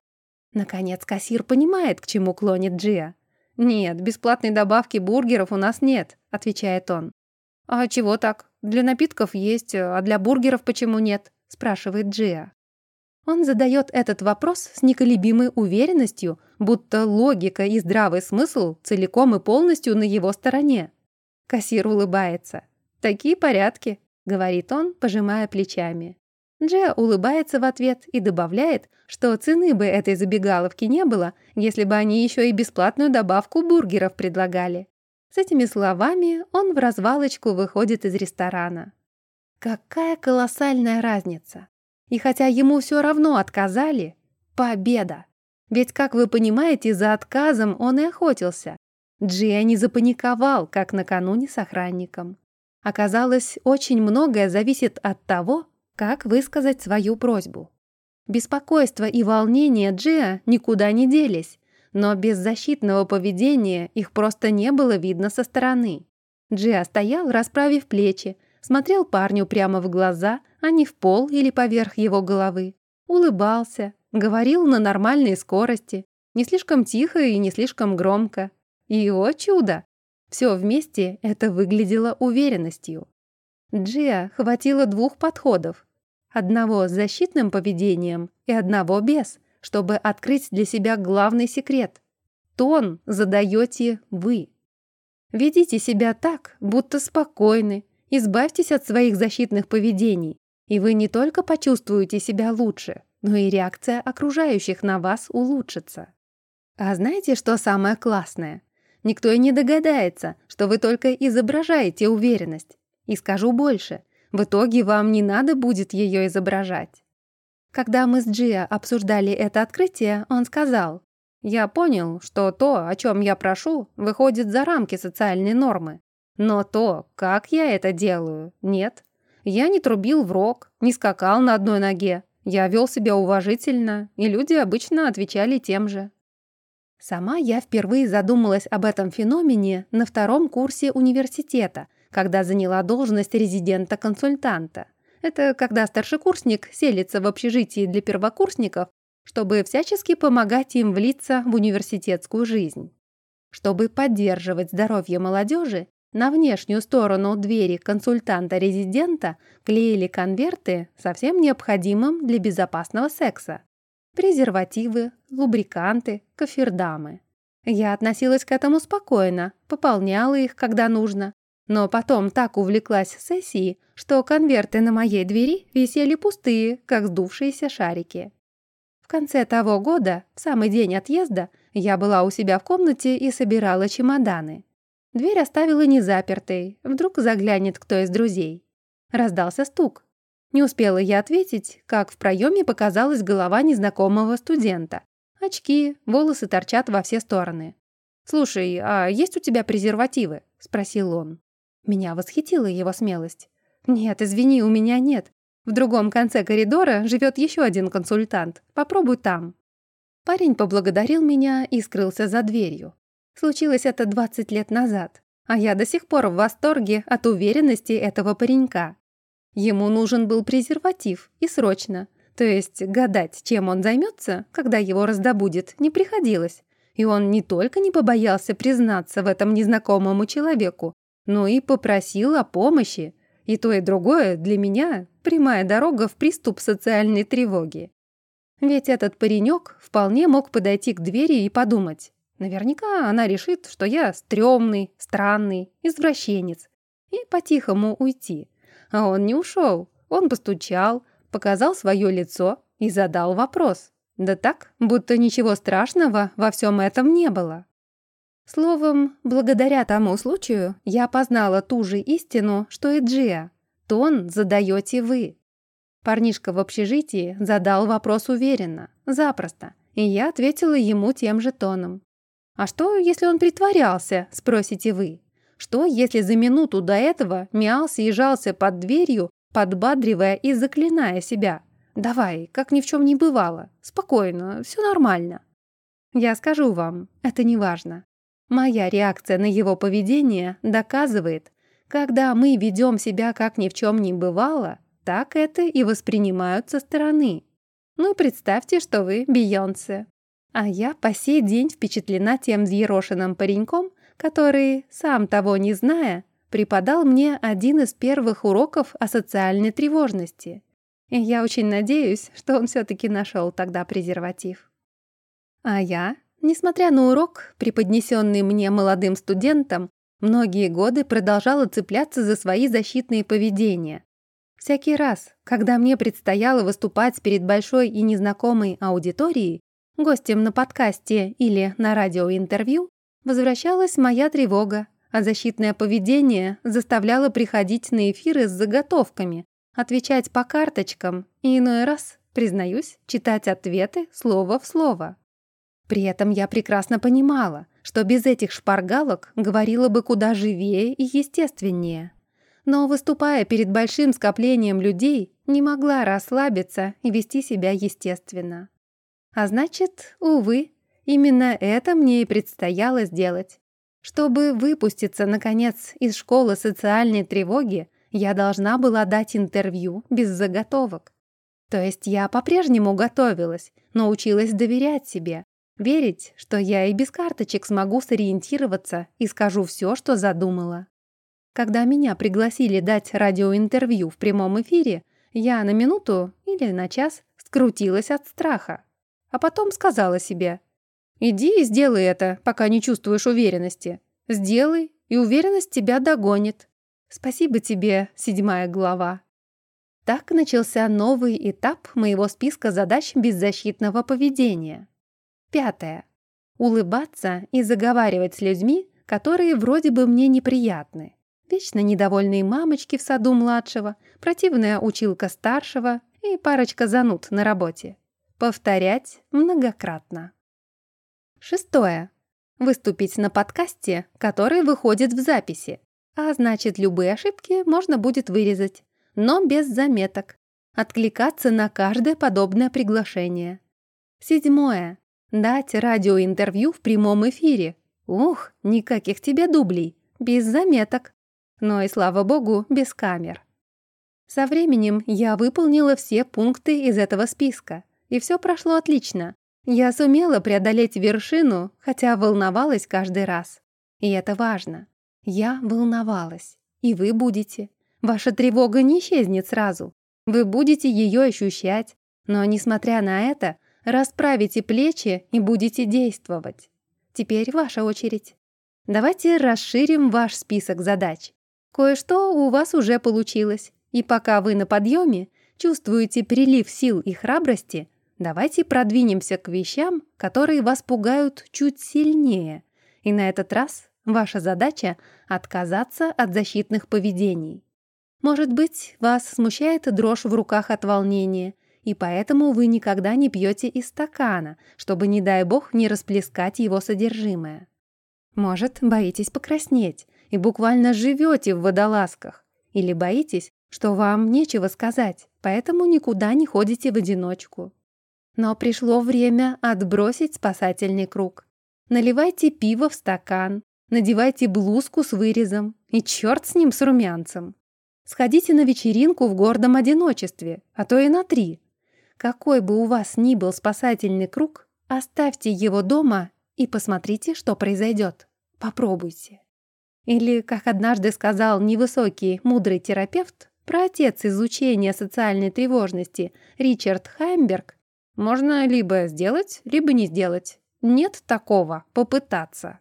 Наконец кассир понимает, к чему клонит Джиа. «Нет, бесплатной добавки бургеров у нас нет», — отвечает он. «А чего так? Для напитков есть, а для бургеров почему нет?» — спрашивает Джиа. Он задает этот вопрос с неколебимой уверенностью, будто логика и здравый смысл целиком и полностью на его стороне. Кассир улыбается. «Такие порядки», — говорит он, пожимая плечами. Джея улыбается в ответ и добавляет, что цены бы этой забегаловки не было, если бы они еще и бесплатную добавку бургеров предлагали. С этими словами он в развалочку выходит из ресторана. Какая колоссальная разница! И хотя ему все равно отказали, победа! Ведь, как вы понимаете, за отказом он и охотился. Джия не запаниковал, как накануне с охранником. Оказалось, очень многое зависит от того, как высказать свою просьбу? Беспокойство и волнение Джиа никуда не делись, но без защитного поведения их просто не было видно со стороны. Джиа стоял, расправив плечи, смотрел парню прямо в глаза, а не в пол или поверх его головы. Улыбался, говорил на нормальной скорости, не слишком тихо и не слишком громко. И, о чудо, все вместе это выглядело уверенностью. Джиа хватило двух подходов. Одного с защитным поведением и одного без, чтобы открыть для себя главный секрет. Тон задаете вы. Ведите себя так, будто спокойны, избавьтесь от своих защитных поведений, и вы не только почувствуете себя лучше, но и реакция окружающих на вас улучшится. А знаете, что самое классное? Никто и не догадается, что вы только изображаете уверенность. И скажу больше, в итоге вам не надо будет ее изображать. Когда мы с Джиа обсуждали это открытие, он сказал, «Я понял, что то, о чем я прошу, выходит за рамки социальной нормы. Но то, как я это делаю, нет. Я не трубил в рог, не скакал на одной ноге. Я вел себя уважительно, и люди обычно отвечали тем же. Сама я впервые задумалась об этом феномене на втором курсе университета, когда заняла должность резидента-консультанта. Это когда старшекурсник селится в общежитии для первокурсников, чтобы всячески помогать им влиться в университетскую жизнь. Чтобы поддерживать здоровье молодежи, на внешнюю сторону двери консультанта-резидента клеили конверты со всем необходимым для безопасного секса. Презервативы, лубриканты, кофердамы. Я относилась к этому спокойно, пополняла их, когда нужно. Но потом так увлеклась сессией, что конверты на моей двери висели пустые, как сдувшиеся шарики. В конце того года, в самый день отъезда, я была у себя в комнате и собирала чемоданы. Дверь оставила незапертой, вдруг заглянет кто из друзей. Раздался стук. Не успела я ответить, как в проеме показалась голова незнакомого студента. Очки, волосы торчат во все стороны. «Слушай, а есть у тебя презервативы?» – спросил он. Меня восхитила его смелость. «Нет, извини, у меня нет. В другом конце коридора живет еще один консультант. Попробуй там». Парень поблагодарил меня и скрылся за дверью. Случилось это 20 лет назад, а я до сих пор в восторге от уверенности этого паренька. Ему нужен был презерватив, и срочно. То есть гадать, чем он займется, когда его раздобудет, не приходилось. И он не только не побоялся признаться в этом незнакомому человеку, но и попросил о помощи. И то, и другое для меня прямая дорога в приступ социальной тревоги. Ведь этот паренек вполне мог подойти к двери и подумать, Наверняка она решит, что я стрёмный, странный, извращенец. И по-тихому уйти. А он не ушел. Он постучал, показал свое лицо и задал вопрос. Да так, будто ничего страшного во всем этом не было. Словом, благодаря тому случаю я познала ту же истину, что и Джиа. Тон задаете вы. Парнишка в общежитии задал вопрос уверенно, запросто, и я ответила ему тем же тоном. А что, если он притворялся, спросите вы? Что, если за минуту до этого мялся и жался под дверью, подбадривая и заклиная себя? Давай, как ни в чем не бывало. Спокойно, все нормально. Я скажу вам, это не важно. Моя реакция на его поведение доказывает, когда мы ведем себя как ни в чем не бывало, так это и воспринимают со стороны. Ну представьте, что вы Бейонсе. А я по сей день впечатлена тем взъерошенным пареньком, который, сам того не зная, преподал мне один из первых уроков о социальной тревожности. И я очень надеюсь, что он все-таки нашел тогда презерватив. А я, несмотря на урок, преподнесенный мне молодым студентом, многие годы продолжала цепляться за свои защитные поведения. Всякий раз, когда мне предстояло выступать перед большой и незнакомой аудиторией, Гостем на подкасте или на радиоинтервью возвращалась моя тревога, а защитное поведение заставляло приходить на эфиры с заготовками, отвечать по карточкам и иной раз, признаюсь, читать ответы слово в слово. При этом я прекрасно понимала, что без этих шпаргалок говорила бы куда живее и естественнее. Но, выступая перед большим скоплением людей, не могла расслабиться и вести себя естественно. А значит, увы, именно это мне и предстояло сделать. Чтобы выпуститься, наконец, из школы социальной тревоги, я должна была дать интервью без заготовок. То есть я по-прежнему готовилась, но училась доверять себе, верить, что я и без карточек смогу сориентироваться и скажу все, что задумала. Когда меня пригласили дать радиоинтервью в прямом эфире, я на минуту или на час скрутилась от страха. А потом сказала себе, «Иди и сделай это, пока не чувствуешь уверенности. Сделай, и уверенность тебя догонит. Спасибо тебе, седьмая глава». Так начался новый этап моего списка задач беззащитного поведения. Пятое. Улыбаться и заговаривать с людьми, которые вроде бы мне неприятны. Вечно недовольные мамочки в саду младшего, противная училка старшего и парочка зануд на работе. Повторять многократно. Шестое. Выступить на подкасте, который выходит в записи. А значит, любые ошибки можно будет вырезать но без заметок. Откликаться на каждое подобное приглашение. Седьмое. Дать радиоинтервью в прямом эфире. Ух, никаких тебе дублей. Без заметок. Но и, слава богу, без камер. Со временем я выполнила все пункты из этого списка. И все прошло отлично. Я сумела преодолеть вершину, хотя волновалась каждый раз. И это важно. Я волновалась. И вы будете. Ваша тревога не исчезнет сразу. Вы будете ее ощущать, но, несмотря на это, расправите плечи и будете действовать. Теперь ваша очередь. Давайте расширим ваш список задач. Кое-что у вас уже получилось, и пока вы на подъеме, чувствуете прилив сил и храбрости, давайте продвинемся к вещам, которые вас пугают чуть сильнее. И на этот раз ваша задача — отказаться от защитных поведений. Может быть, вас смущает дрожь в руках от волнения, и поэтому вы никогда не пьете из стакана, чтобы, не дай бог, не расплескать его содержимое. Может, боитесь покраснеть и буквально живете в водолазках, или боитесь, что вам нечего сказать, поэтому никуда не ходите в одиночку. Но пришло время отбросить спасательный круг. Наливайте пиво в стакан, надевайте блузку с вырезом, и черт с ним, с румянцем. Сходите на вечеринку в гордом одиночестве, а то и на три. Какой бы у вас ни был спасательный круг, оставьте его дома и посмотрите, что произойдет. Попробуйте. Или, как однажды сказал невысокий, мудрый терапевт, про отец изучения социальной тревожности Ричард Хаймберг, можно либо сделать, либо не сделать. Нет такого попытаться.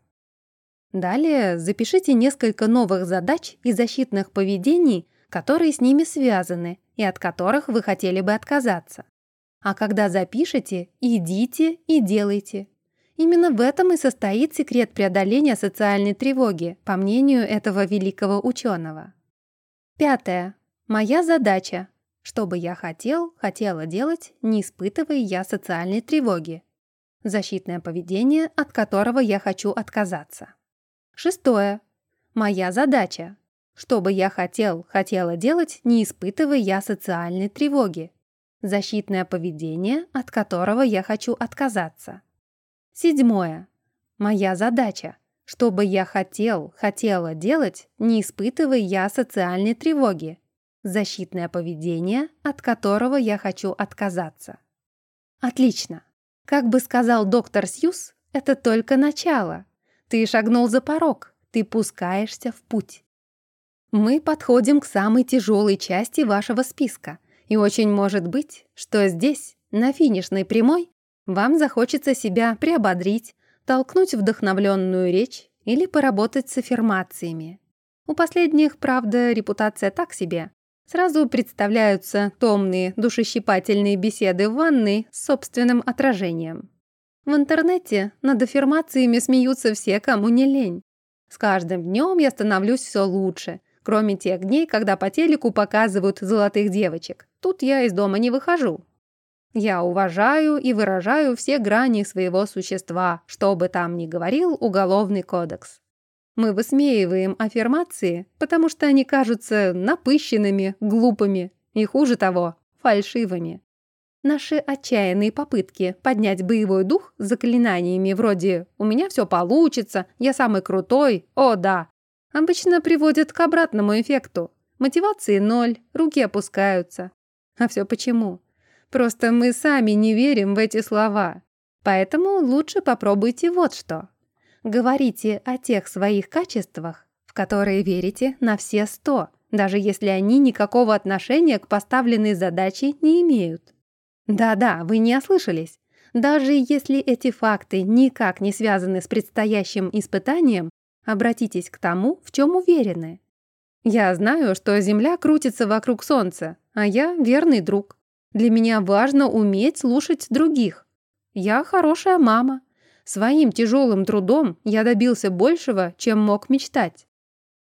Далее запишите несколько новых задач и защитных поведений, которые с ними связаны и от которых вы хотели бы отказаться. А когда запишете, идите и делайте. Именно в этом и состоит секрет преодоления социальной тревоги, по мнению этого великого ученого. Пятое. Моя задача. Что бы я хотел, хотела делать, не испытывая я социальной тревоги. Защитное поведение, от которого я хочу отказаться. Шестое. Моя задача. Что бы я хотел, хотела делать, не испытывая я социальной тревоги. Защитное поведение, от которого я хочу отказаться. Седьмое. Моя задача. Что бы я хотел, хотела делать, не испытывая я социальной тревоги. Защитное поведение, от которого я хочу отказаться. Отлично. Как бы сказал доктор Сьюз, это только начало. Ты шагнул за порог, ты пускаешься в путь. Мы подходим к самой тяжелой части вашего списка, и очень может быть, что здесь, на финишной прямой, вам захочется себя приободрить, толкнуть вдохновленную речь или поработать с аффирмациями. У последних, правда, репутация так себе. Сразу представляются томные, душещипательные беседы в ванной с собственным отражением. В интернете над аффирмациями смеются все, кому не лень. С каждым днем я становлюсь все лучше, Кроме тех дней, когда по телеку показывают золотых девочек. Тут я из дома не выхожу. Я уважаю и выражаю все грани своего существа, что бы там ни говорил Уголовный кодекс. Мы высмеиваем аффирмации, потому что они кажутся напыщенными, глупыми и, хуже того, фальшивыми. Наши отчаянные попытки поднять боевой дух заклинаниями вроде «у меня все получится», «я самый крутой», «о да», обычно приводят к обратному эффекту. Мотивации ноль, руки опускаются. А все почему? Просто мы сами не верим в эти слова. Поэтому лучше попробуйте вот что. Говорите о тех своих качествах, в которые верите на все сто, даже если они никакого отношения к поставленной задаче не имеют. Да-да, вы не ослышались. Даже если эти факты никак не связаны с предстоящим испытанием, обратитесь к тому, в чем уверены. Я знаю, что Земля крутится вокруг Солнца, а я верный друг. Для меня важно уметь слушать других. Я хорошая мама, Своим тяжелым трудом я добился большего, чем мог мечтать.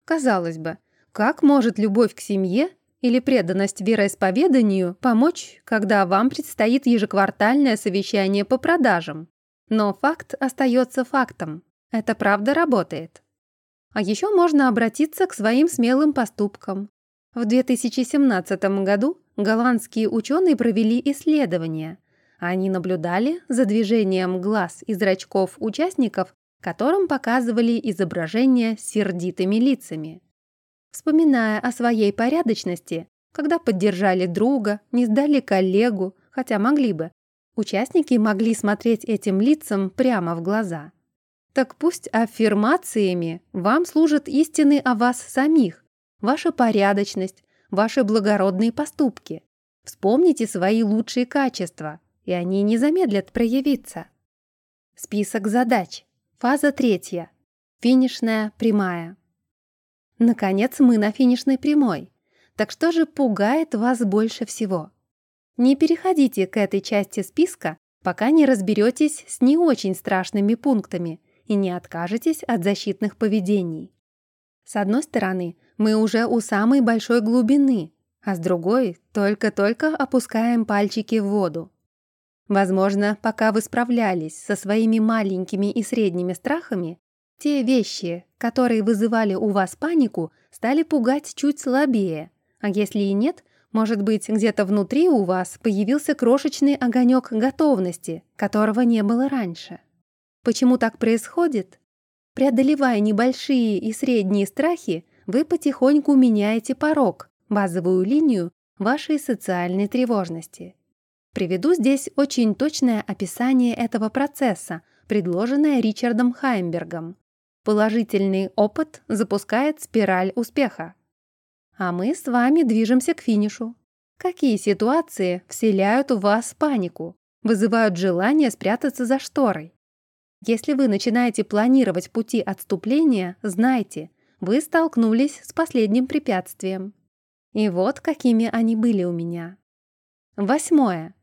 Казалось бы, как может любовь к семье или преданность вероисповеданию помочь, когда вам предстоит ежеквартальное совещание по продажам? Но факт остается фактом. Это правда работает. А еще можно обратиться к своим смелым поступкам. В 2017 году голландские ученые провели исследование – они наблюдали за движением глаз и зрачков участников, которым показывали изображения с сердитыми лицами. Вспоминая о своей порядочности, когда поддержали друга, не сдали коллегу, хотя могли бы, участники могли смотреть этим лицам прямо в глаза. Так пусть аффирмациями вам служат истины о вас самих, ваша порядочность, ваши благородные поступки. Вспомните свои лучшие качества, и они не замедлят проявиться. Список задач. Фаза третья. Финишная прямая. Наконец мы на финишной прямой. Так что же пугает вас больше всего? Не переходите к этой части списка, пока не разберетесь с не очень страшными пунктами и не откажетесь от защитных поведений. С одной стороны, мы уже у самой большой глубины, а с другой только-только опускаем пальчики в воду. Возможно, пока вы справлялись со своими маленькими и средними страхами, те вещи, которые вызывали у вас панику, стали пугать чуть слабее. А если и нет, может быть, где-то внутри у вас появился крошечный огонек готовности, которого не было раньше. Почему так происходит? Преодолевая небольшие и средние страхи, вы потихоньку меняете порог, базовую линию вашей социальной тревожности. Приведу здесь очень точное описание этого процесса, предложенное Ричардом Хайнбергом. Положительный опыт запускает спираль успеха. А мы с вами движемся к финишу. Какие ситуации вселяют в вас панику, вызывают желание спрятаться за шторой? Если вы начинаете планировать пути отступления, знайте, вы столкнулись с последним препятствием. И вот какими они были у меня. Восьмое.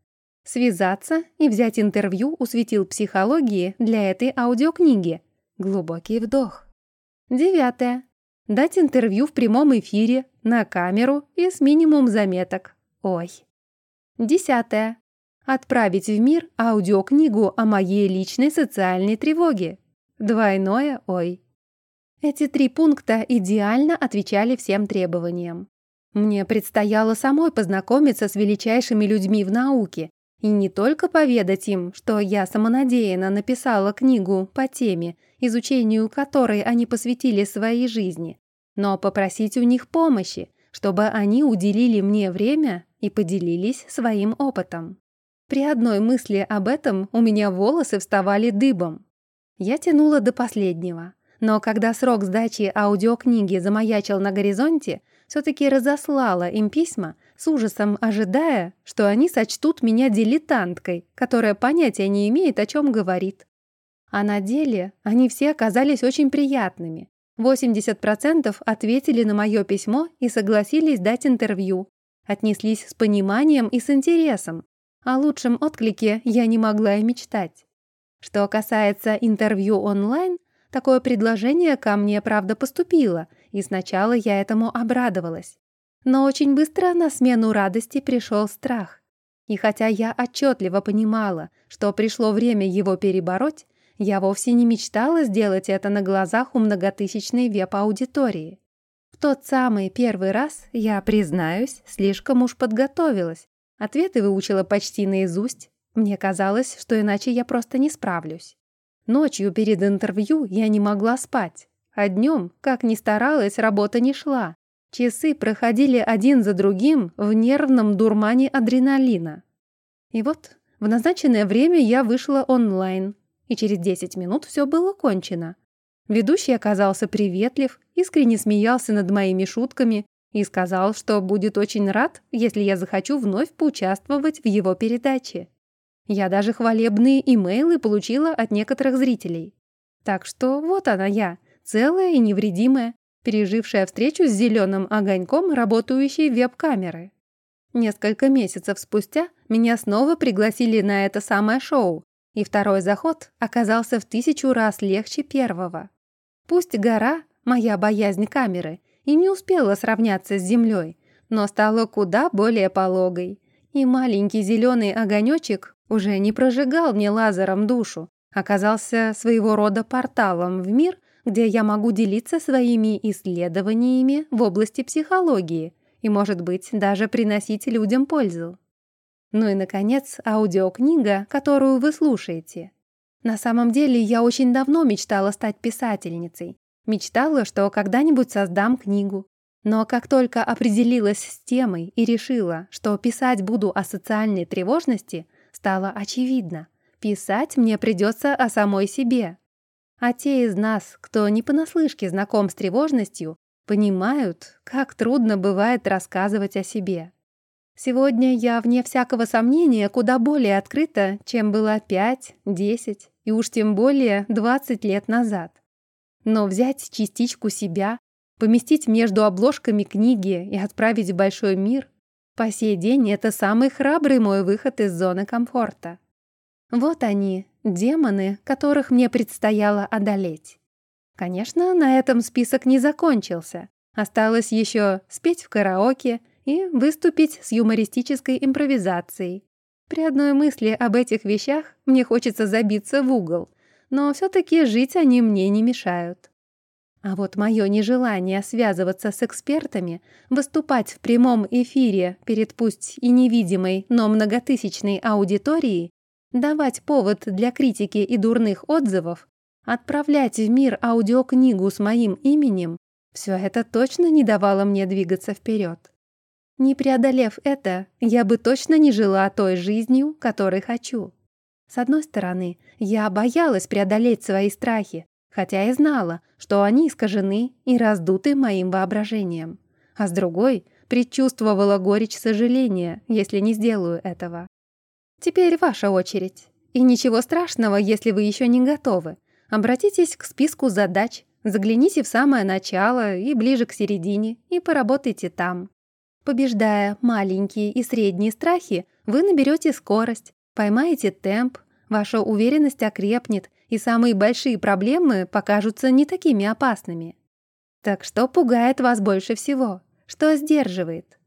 Связаться и взять интервью у светил психологии для этой аудиокниги. Глубокий вдох. Девятое. Дать интервью в прямом эфире, на камеру и с минимум заметок. Ой. Десятое. Отправить в мир аудиокнигу о моей личной социальной тревоге. Двойное «Ой». Эти три пункта идеально отвечали всем требованиям. Мне предстояло самой познакомиться с величайшими людьми в науке и не только поведать им, что я самонадеянно написала книгу по теме, изучению которой они посвятили своей жизни, но попросить у них помощи, чтобы они уделили мне время и поделились своим опытом. При одной мысли об этом у меня волосы вставали дыбом. Я тянула до последнего, но когда срок сдачи аудиокниги замаячил на горизонте, все-таки разослала им письма, с ужасом ожидая, что они сочтут меня дилетанткой, которая понятия не имеет, о чем говорит. А на деле они все оказались очень приятными. 80% ответили на мое письмо и согласились дать интервью. Отнеслись с пониманием и с интересом. О лучшем отклике я не могла и мечтать. Что касается интервью онлайн, такое предложение ко мне, правда, поступило – и сначала я этому обрадовалась. Но очень быстро на смену радости пришел страх. И хотя я отчетливо понимала, что пришло время его перебороть, Я вовсе не мечтала сделать это на глазах у многотысячной веб-аудитории. В тот самый первый раз, я признаюсь, слишком уж подготовилась. Ответы выучила почти наизусть. Мне казалось, что иначе я просто не справлюсь. Ночью перед интервью я не могла спать, а днем, как ни старалась, работа не шла. Часы проходили один за другим в нервном дурмане адреналина. И вот в назначенное время я вышла онлайн, и через 10 минут все было кончено. Ведущий оказался приветлив, искренне смеялся над моими шутками и сказал, что будет очень рад, если я захочу вновь поучаствовать в его передаче. Я даже хвалебные имейлы получила от некоторых зрителей. Так что вот она я, целая и невредимая, пережившая встречу с зеленым огоньком работающей веб-камеры. Несколько месяцев спустя меня снова пригласили на это самое шоу, и второй заход оказался в тысячу раз легче первого. Пусть гора, моя боязнь камеры, и не успела сравняться с землей, но стала куда более пологой, и маленький зеленый огонечек уже не прожигал мне лазером душу, оказался своего рода порталом в мир, где я могу делиться своими исследованиями в области психологии и, может быть, даже приносить людям пользу. Ну и, наконец, аудиокнига, которую вы слушаете. На самом деле, я очень давно мечтала стать писательницей. Мечтала, что когда-нибудь создам книгу. Но как только определилась с темой и решила, что писать буду о социальной тревожности, стало очевидно. Писать мне придется о самой себе. А те из нас, кто не понаслышке знаком с тревожностью, понимают, как трудно бывает рассказывать о себе. Сегодня я, вне всякого сомнения, куда более открыта, чем была 5, 10 и уж тем более 20 лет назад. Но взять частичку себя, поместить между обложками книги и отправить в большой мир по сей день это самый храбрый мой выход из зоны комфорта. Вот они, демоны, которых мне предстояло одолеть. Конечно, на этом список не закончился. Осталось еще спеть в караоке и выступить с юмористической импровизацией. При одной мысли об этих вещах мне хочется забиться в угол, но все-таки жить они мне не мешают. А вот мое нежелание связываться с экспертами, выступать в прямом эфире перед пусть и невидимой, но многотысячной аудиторией, давать повод для критики и дурных отзывов, отправлять в мир аудиокнигу с моим именем, все это точно не давало мне двигаться вперед. Не преодолев это, я бы точно не жила той жизнью, которой хочу. С одной стороны, я боялась преодолеть свои страхи, хотя и знала, что они искажены и раздуты моим воображением. А с другой, предчувствовала горечь сожаления, если не сделаю этого. Теперь ваша очередь. И ничего страшного, если вы еще не готовы. Обратитесь к списку задач, загляните в самое начало и ближе к середине и поработайте там. Побеждая маленькие и средние страхи, вы наберете скорость, поймаете темп, ваша уверенность окрепнет, и самые большие проблемы покажутся не такими опасными. Так что пугает вас больше всего? Что сдерживает?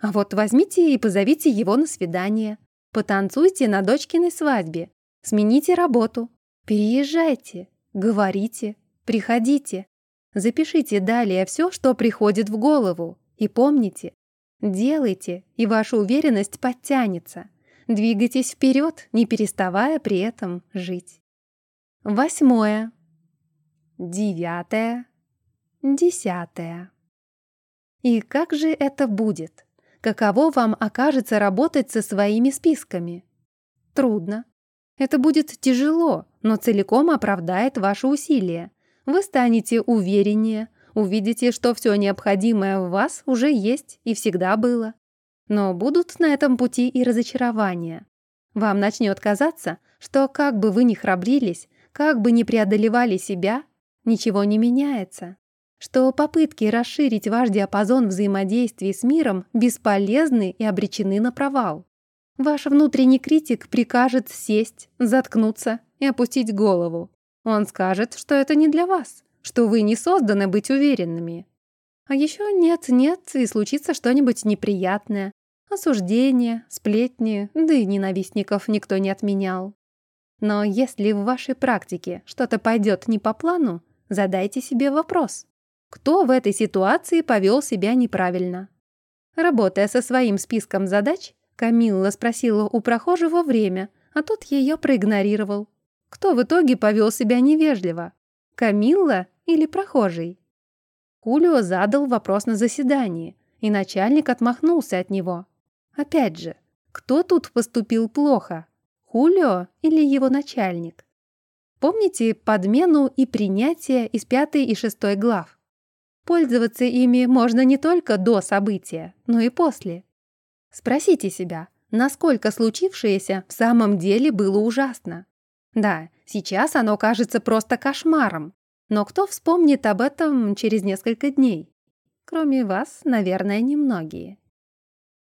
А вот возьмите и позовите его на свидание. Потанцуйте на дочкиной свадьбе. Смените работу. Переезжайте. Говорите. Приходите. Запишите далее все, что приходит в голову. И помните, делайте, и ваша уверенность подтянется. Двигайтесь вперед, не переставая при этом жить восьмое, девятое, десятое. И как же это будет? Каково вам окажется работать со своими списками? Трудно. Это будет тяжело, но целиком оправдает ваши усилия. Вы станете увереннее, увидите, что все необходимое в вас уже есть и всегда было. Но будут на этом пути и разочарования. Вам начнет казаться, что как бы вы ни храбрились, как бы ни преодолевали себя, ничего не меняется. Что попытки расширить ваш диапазон взаимодействия с миром бесполезны и обречены на провал. Ваш внутренний критик прикажет сесть, заткнуться и опустить голову. Он скажет, что это не для вас, что вы не созданы быть уверенными. А еще нет-нет, и случится что-нибудь неприятное. Осуждение, сплетни, да и ненавистников никто не отменял. Но если в вашей практике что-то пойдет не по плану, задайте себе вопрос. Кто в этой ситуации повел себя неправильно? Работая со своим списком задач, Камилла спросила у прохожего время, а тот ее проигнорировал. Кто в итоге повел себя невежливо? Камилла или прохожий? Хулио задал вопрос на заседании, и начальник отмахнулся от него. Опять же, кто тут поступил плохо? Хулио или его начальник? Помните подмену и принятие из пятой и шестой глав? Пользоваться ими можно не только до события, но и после. Спросите себя, насколько случившееся в самом деле было ужасно. Да, сейчас оно кажется просто кошмаром, но кто вспомнит об этом через несколько дней? Кроме вас, наверное, немногие.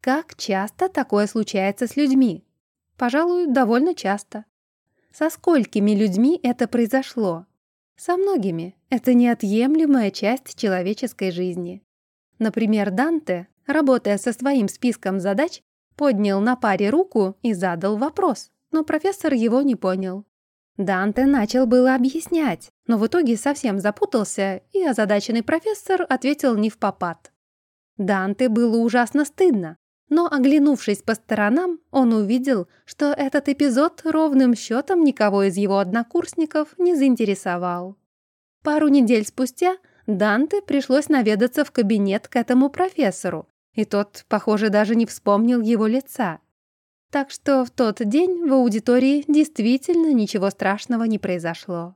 Как часто такое случается с людьми? Пожалуй, довольно часто. Со сколькими людьми это произошло? Со многими. Это неотъемлемая часть человеческой жизни. Например, Данте, работая со своим списком задач, поднял на паре руку и задал вопрос, но профессор его не понял. Данте начал было объяснять, но в итоге совсем запутался, и озадаченный профессор ответил не в попад. Данте было ужасно стыдно, но, оглянувшись по сторонам, он увидел, что этот эпизод ровным счетом никого из его однокурсников не заинтересовал. Пару недель спустя Данте пришлось наведаться в кабинет к этому профессору, и тот, похоже, даже не вспомнил его лица. Так что в тот день в аудитории действительно ничего страшного не произошло.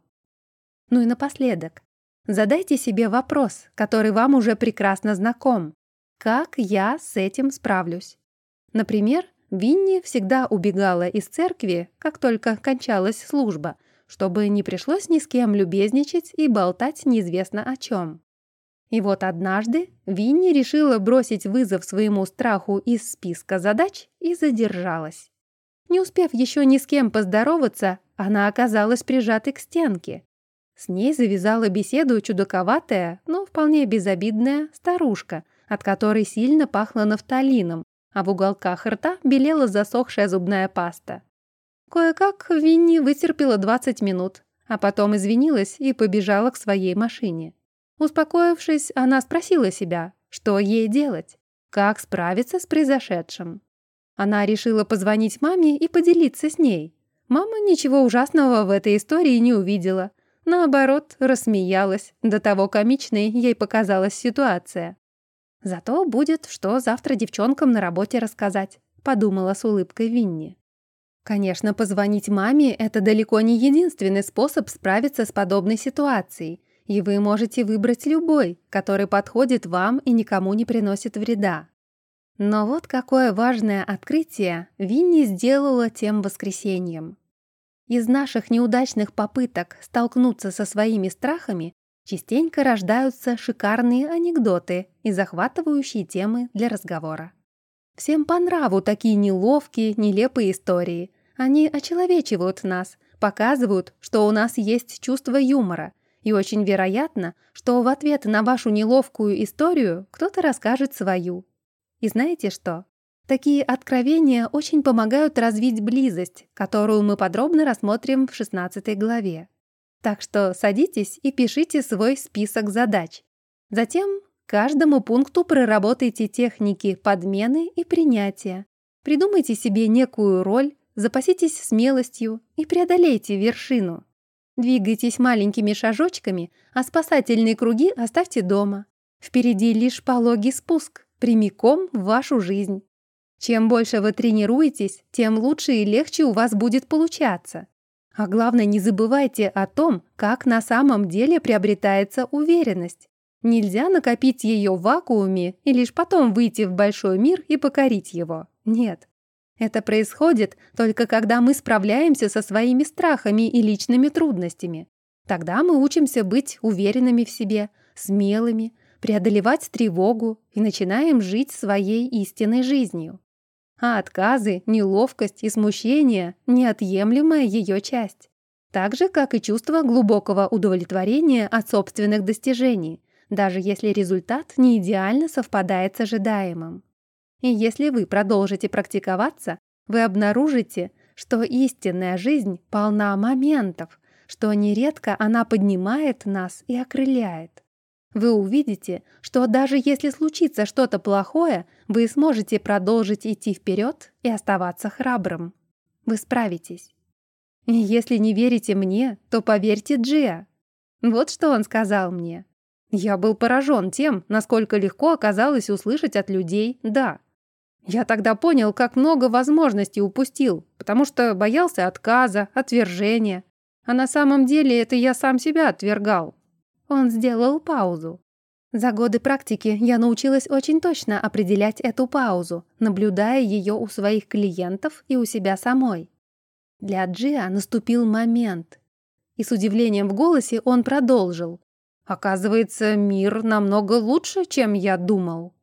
Ну и напоследок, задайте себе вопрос, который вам уже прекрасно знаком. Как я с этим справлюсь? Например, Винни всегда убегала из церкви, как только кончалась служба, чтобы не пришлось ни с кем любезничать и болтать неизвестно о чем. И вот однажды Винни решила бросить вызов своему страху из списка задач и задержалась. Не успев еще ни с кем поздороваться, она оказалась прижатой к стенке. С ней завязала беседу чудаковатая, но вполне безобидная старушка, от которой сильно пахло нафталином, а в уголках рта белела засохшая зубная паста. Кое-как Винни вытерпела 20 минут, а потом извинилась и побежала к своей машине. Успокоившись, она спросила себя, что ей делать, как справиться с произошедшим. Она решила позвонить маме и поделиться с ней. Мама ничего ужасного в этой истории не увидела. Наоборот, рассмеялась, до того комичной ей показалась ситуация. Зато будет, что завтра девчонкам на работе рассказать, подумала с улыбкой Винни. Конечно, позвонить маме – это далеко не единственный способ справиться с подобной ситуацией, и вы можете выбрать любой, который подходит вам и никому не приносит вреда. Но вот какое важное открытие Винни сделала тем воскресеньем. Из наших неудачных попыток столкнуться со своими страхами частенько рождаются шикарные анекдоты и захватывающие темы для разговора. Всем по нраву такие неловкие, нелепые истории. Они очеловечивают нас, показывают, что у нас есть чувство юмора, и очень вероятно, что в ответ на вашу неловкую историю кто-то расскажет свою. И знаете что? Такие откровения очень помогают развить близость, которую мы подробно рассмотрим в 16 главе. Так что садитесь и пишите свой список задач. Затем каждому пункту проработайте техники подмены и принятия. Придумайте себе некую роль, запаситесь смелостью и преодолейте вершину. Двигайтесь маленькими шажочками, а спасательные круги оставьте дома. Впереди лишь пологий спуск, прямиком в вашу жизнь. Чем больше вы тренируетесь, тем лучше и легче у вас будет получаться. А главное, не забывайте о том, как на самом деле приобретается уверенность. Нельзя накопить ее в вакууме и лишь потом выйти в большой мир и покорить его. Нет. Это происходит только когда мы справляемся со своими страхами и личными трудностями. Тогда мы учимся быть уверенными в себе, смелыми, преодолевать тревогу и начинаем жить своей истинной жизнью а отказы, неловкость и смущение – неотъемлемая ее часть. Так же, как и чувство глубокого удовлетворения от собственных достижений, даже если результат не идеально совпадает с ожидаемым. И если вы продолжите практиковаться, вы обнаружите, что истинная жизнь полна моментов, что нередко она поднимает нас и окрыляет. Вы увидите, что даже если случится что-то плохое, вы сможете продолжить идти вперед и оставаться храбрым. Вы справитесь. И если не верите мне, то поверьте Джиа. Вот что он сказал мне. Я был поражен тем, насколько легко оказалось услышать от людей «да». Я тогда понял, как много возможностей упустил, потому что боялся отказа, отвержения. А на самом деле это я сам себя отвергал. Он сделал паузу. За годы практики я научилась очень точно определять эту паузу, наблюдая ее у своих клиентов и у себя самой. Для Джиа наступил момент. И с удивлением в голосе он продолжил. «Оказывается, мир намного лучше, чем я думал».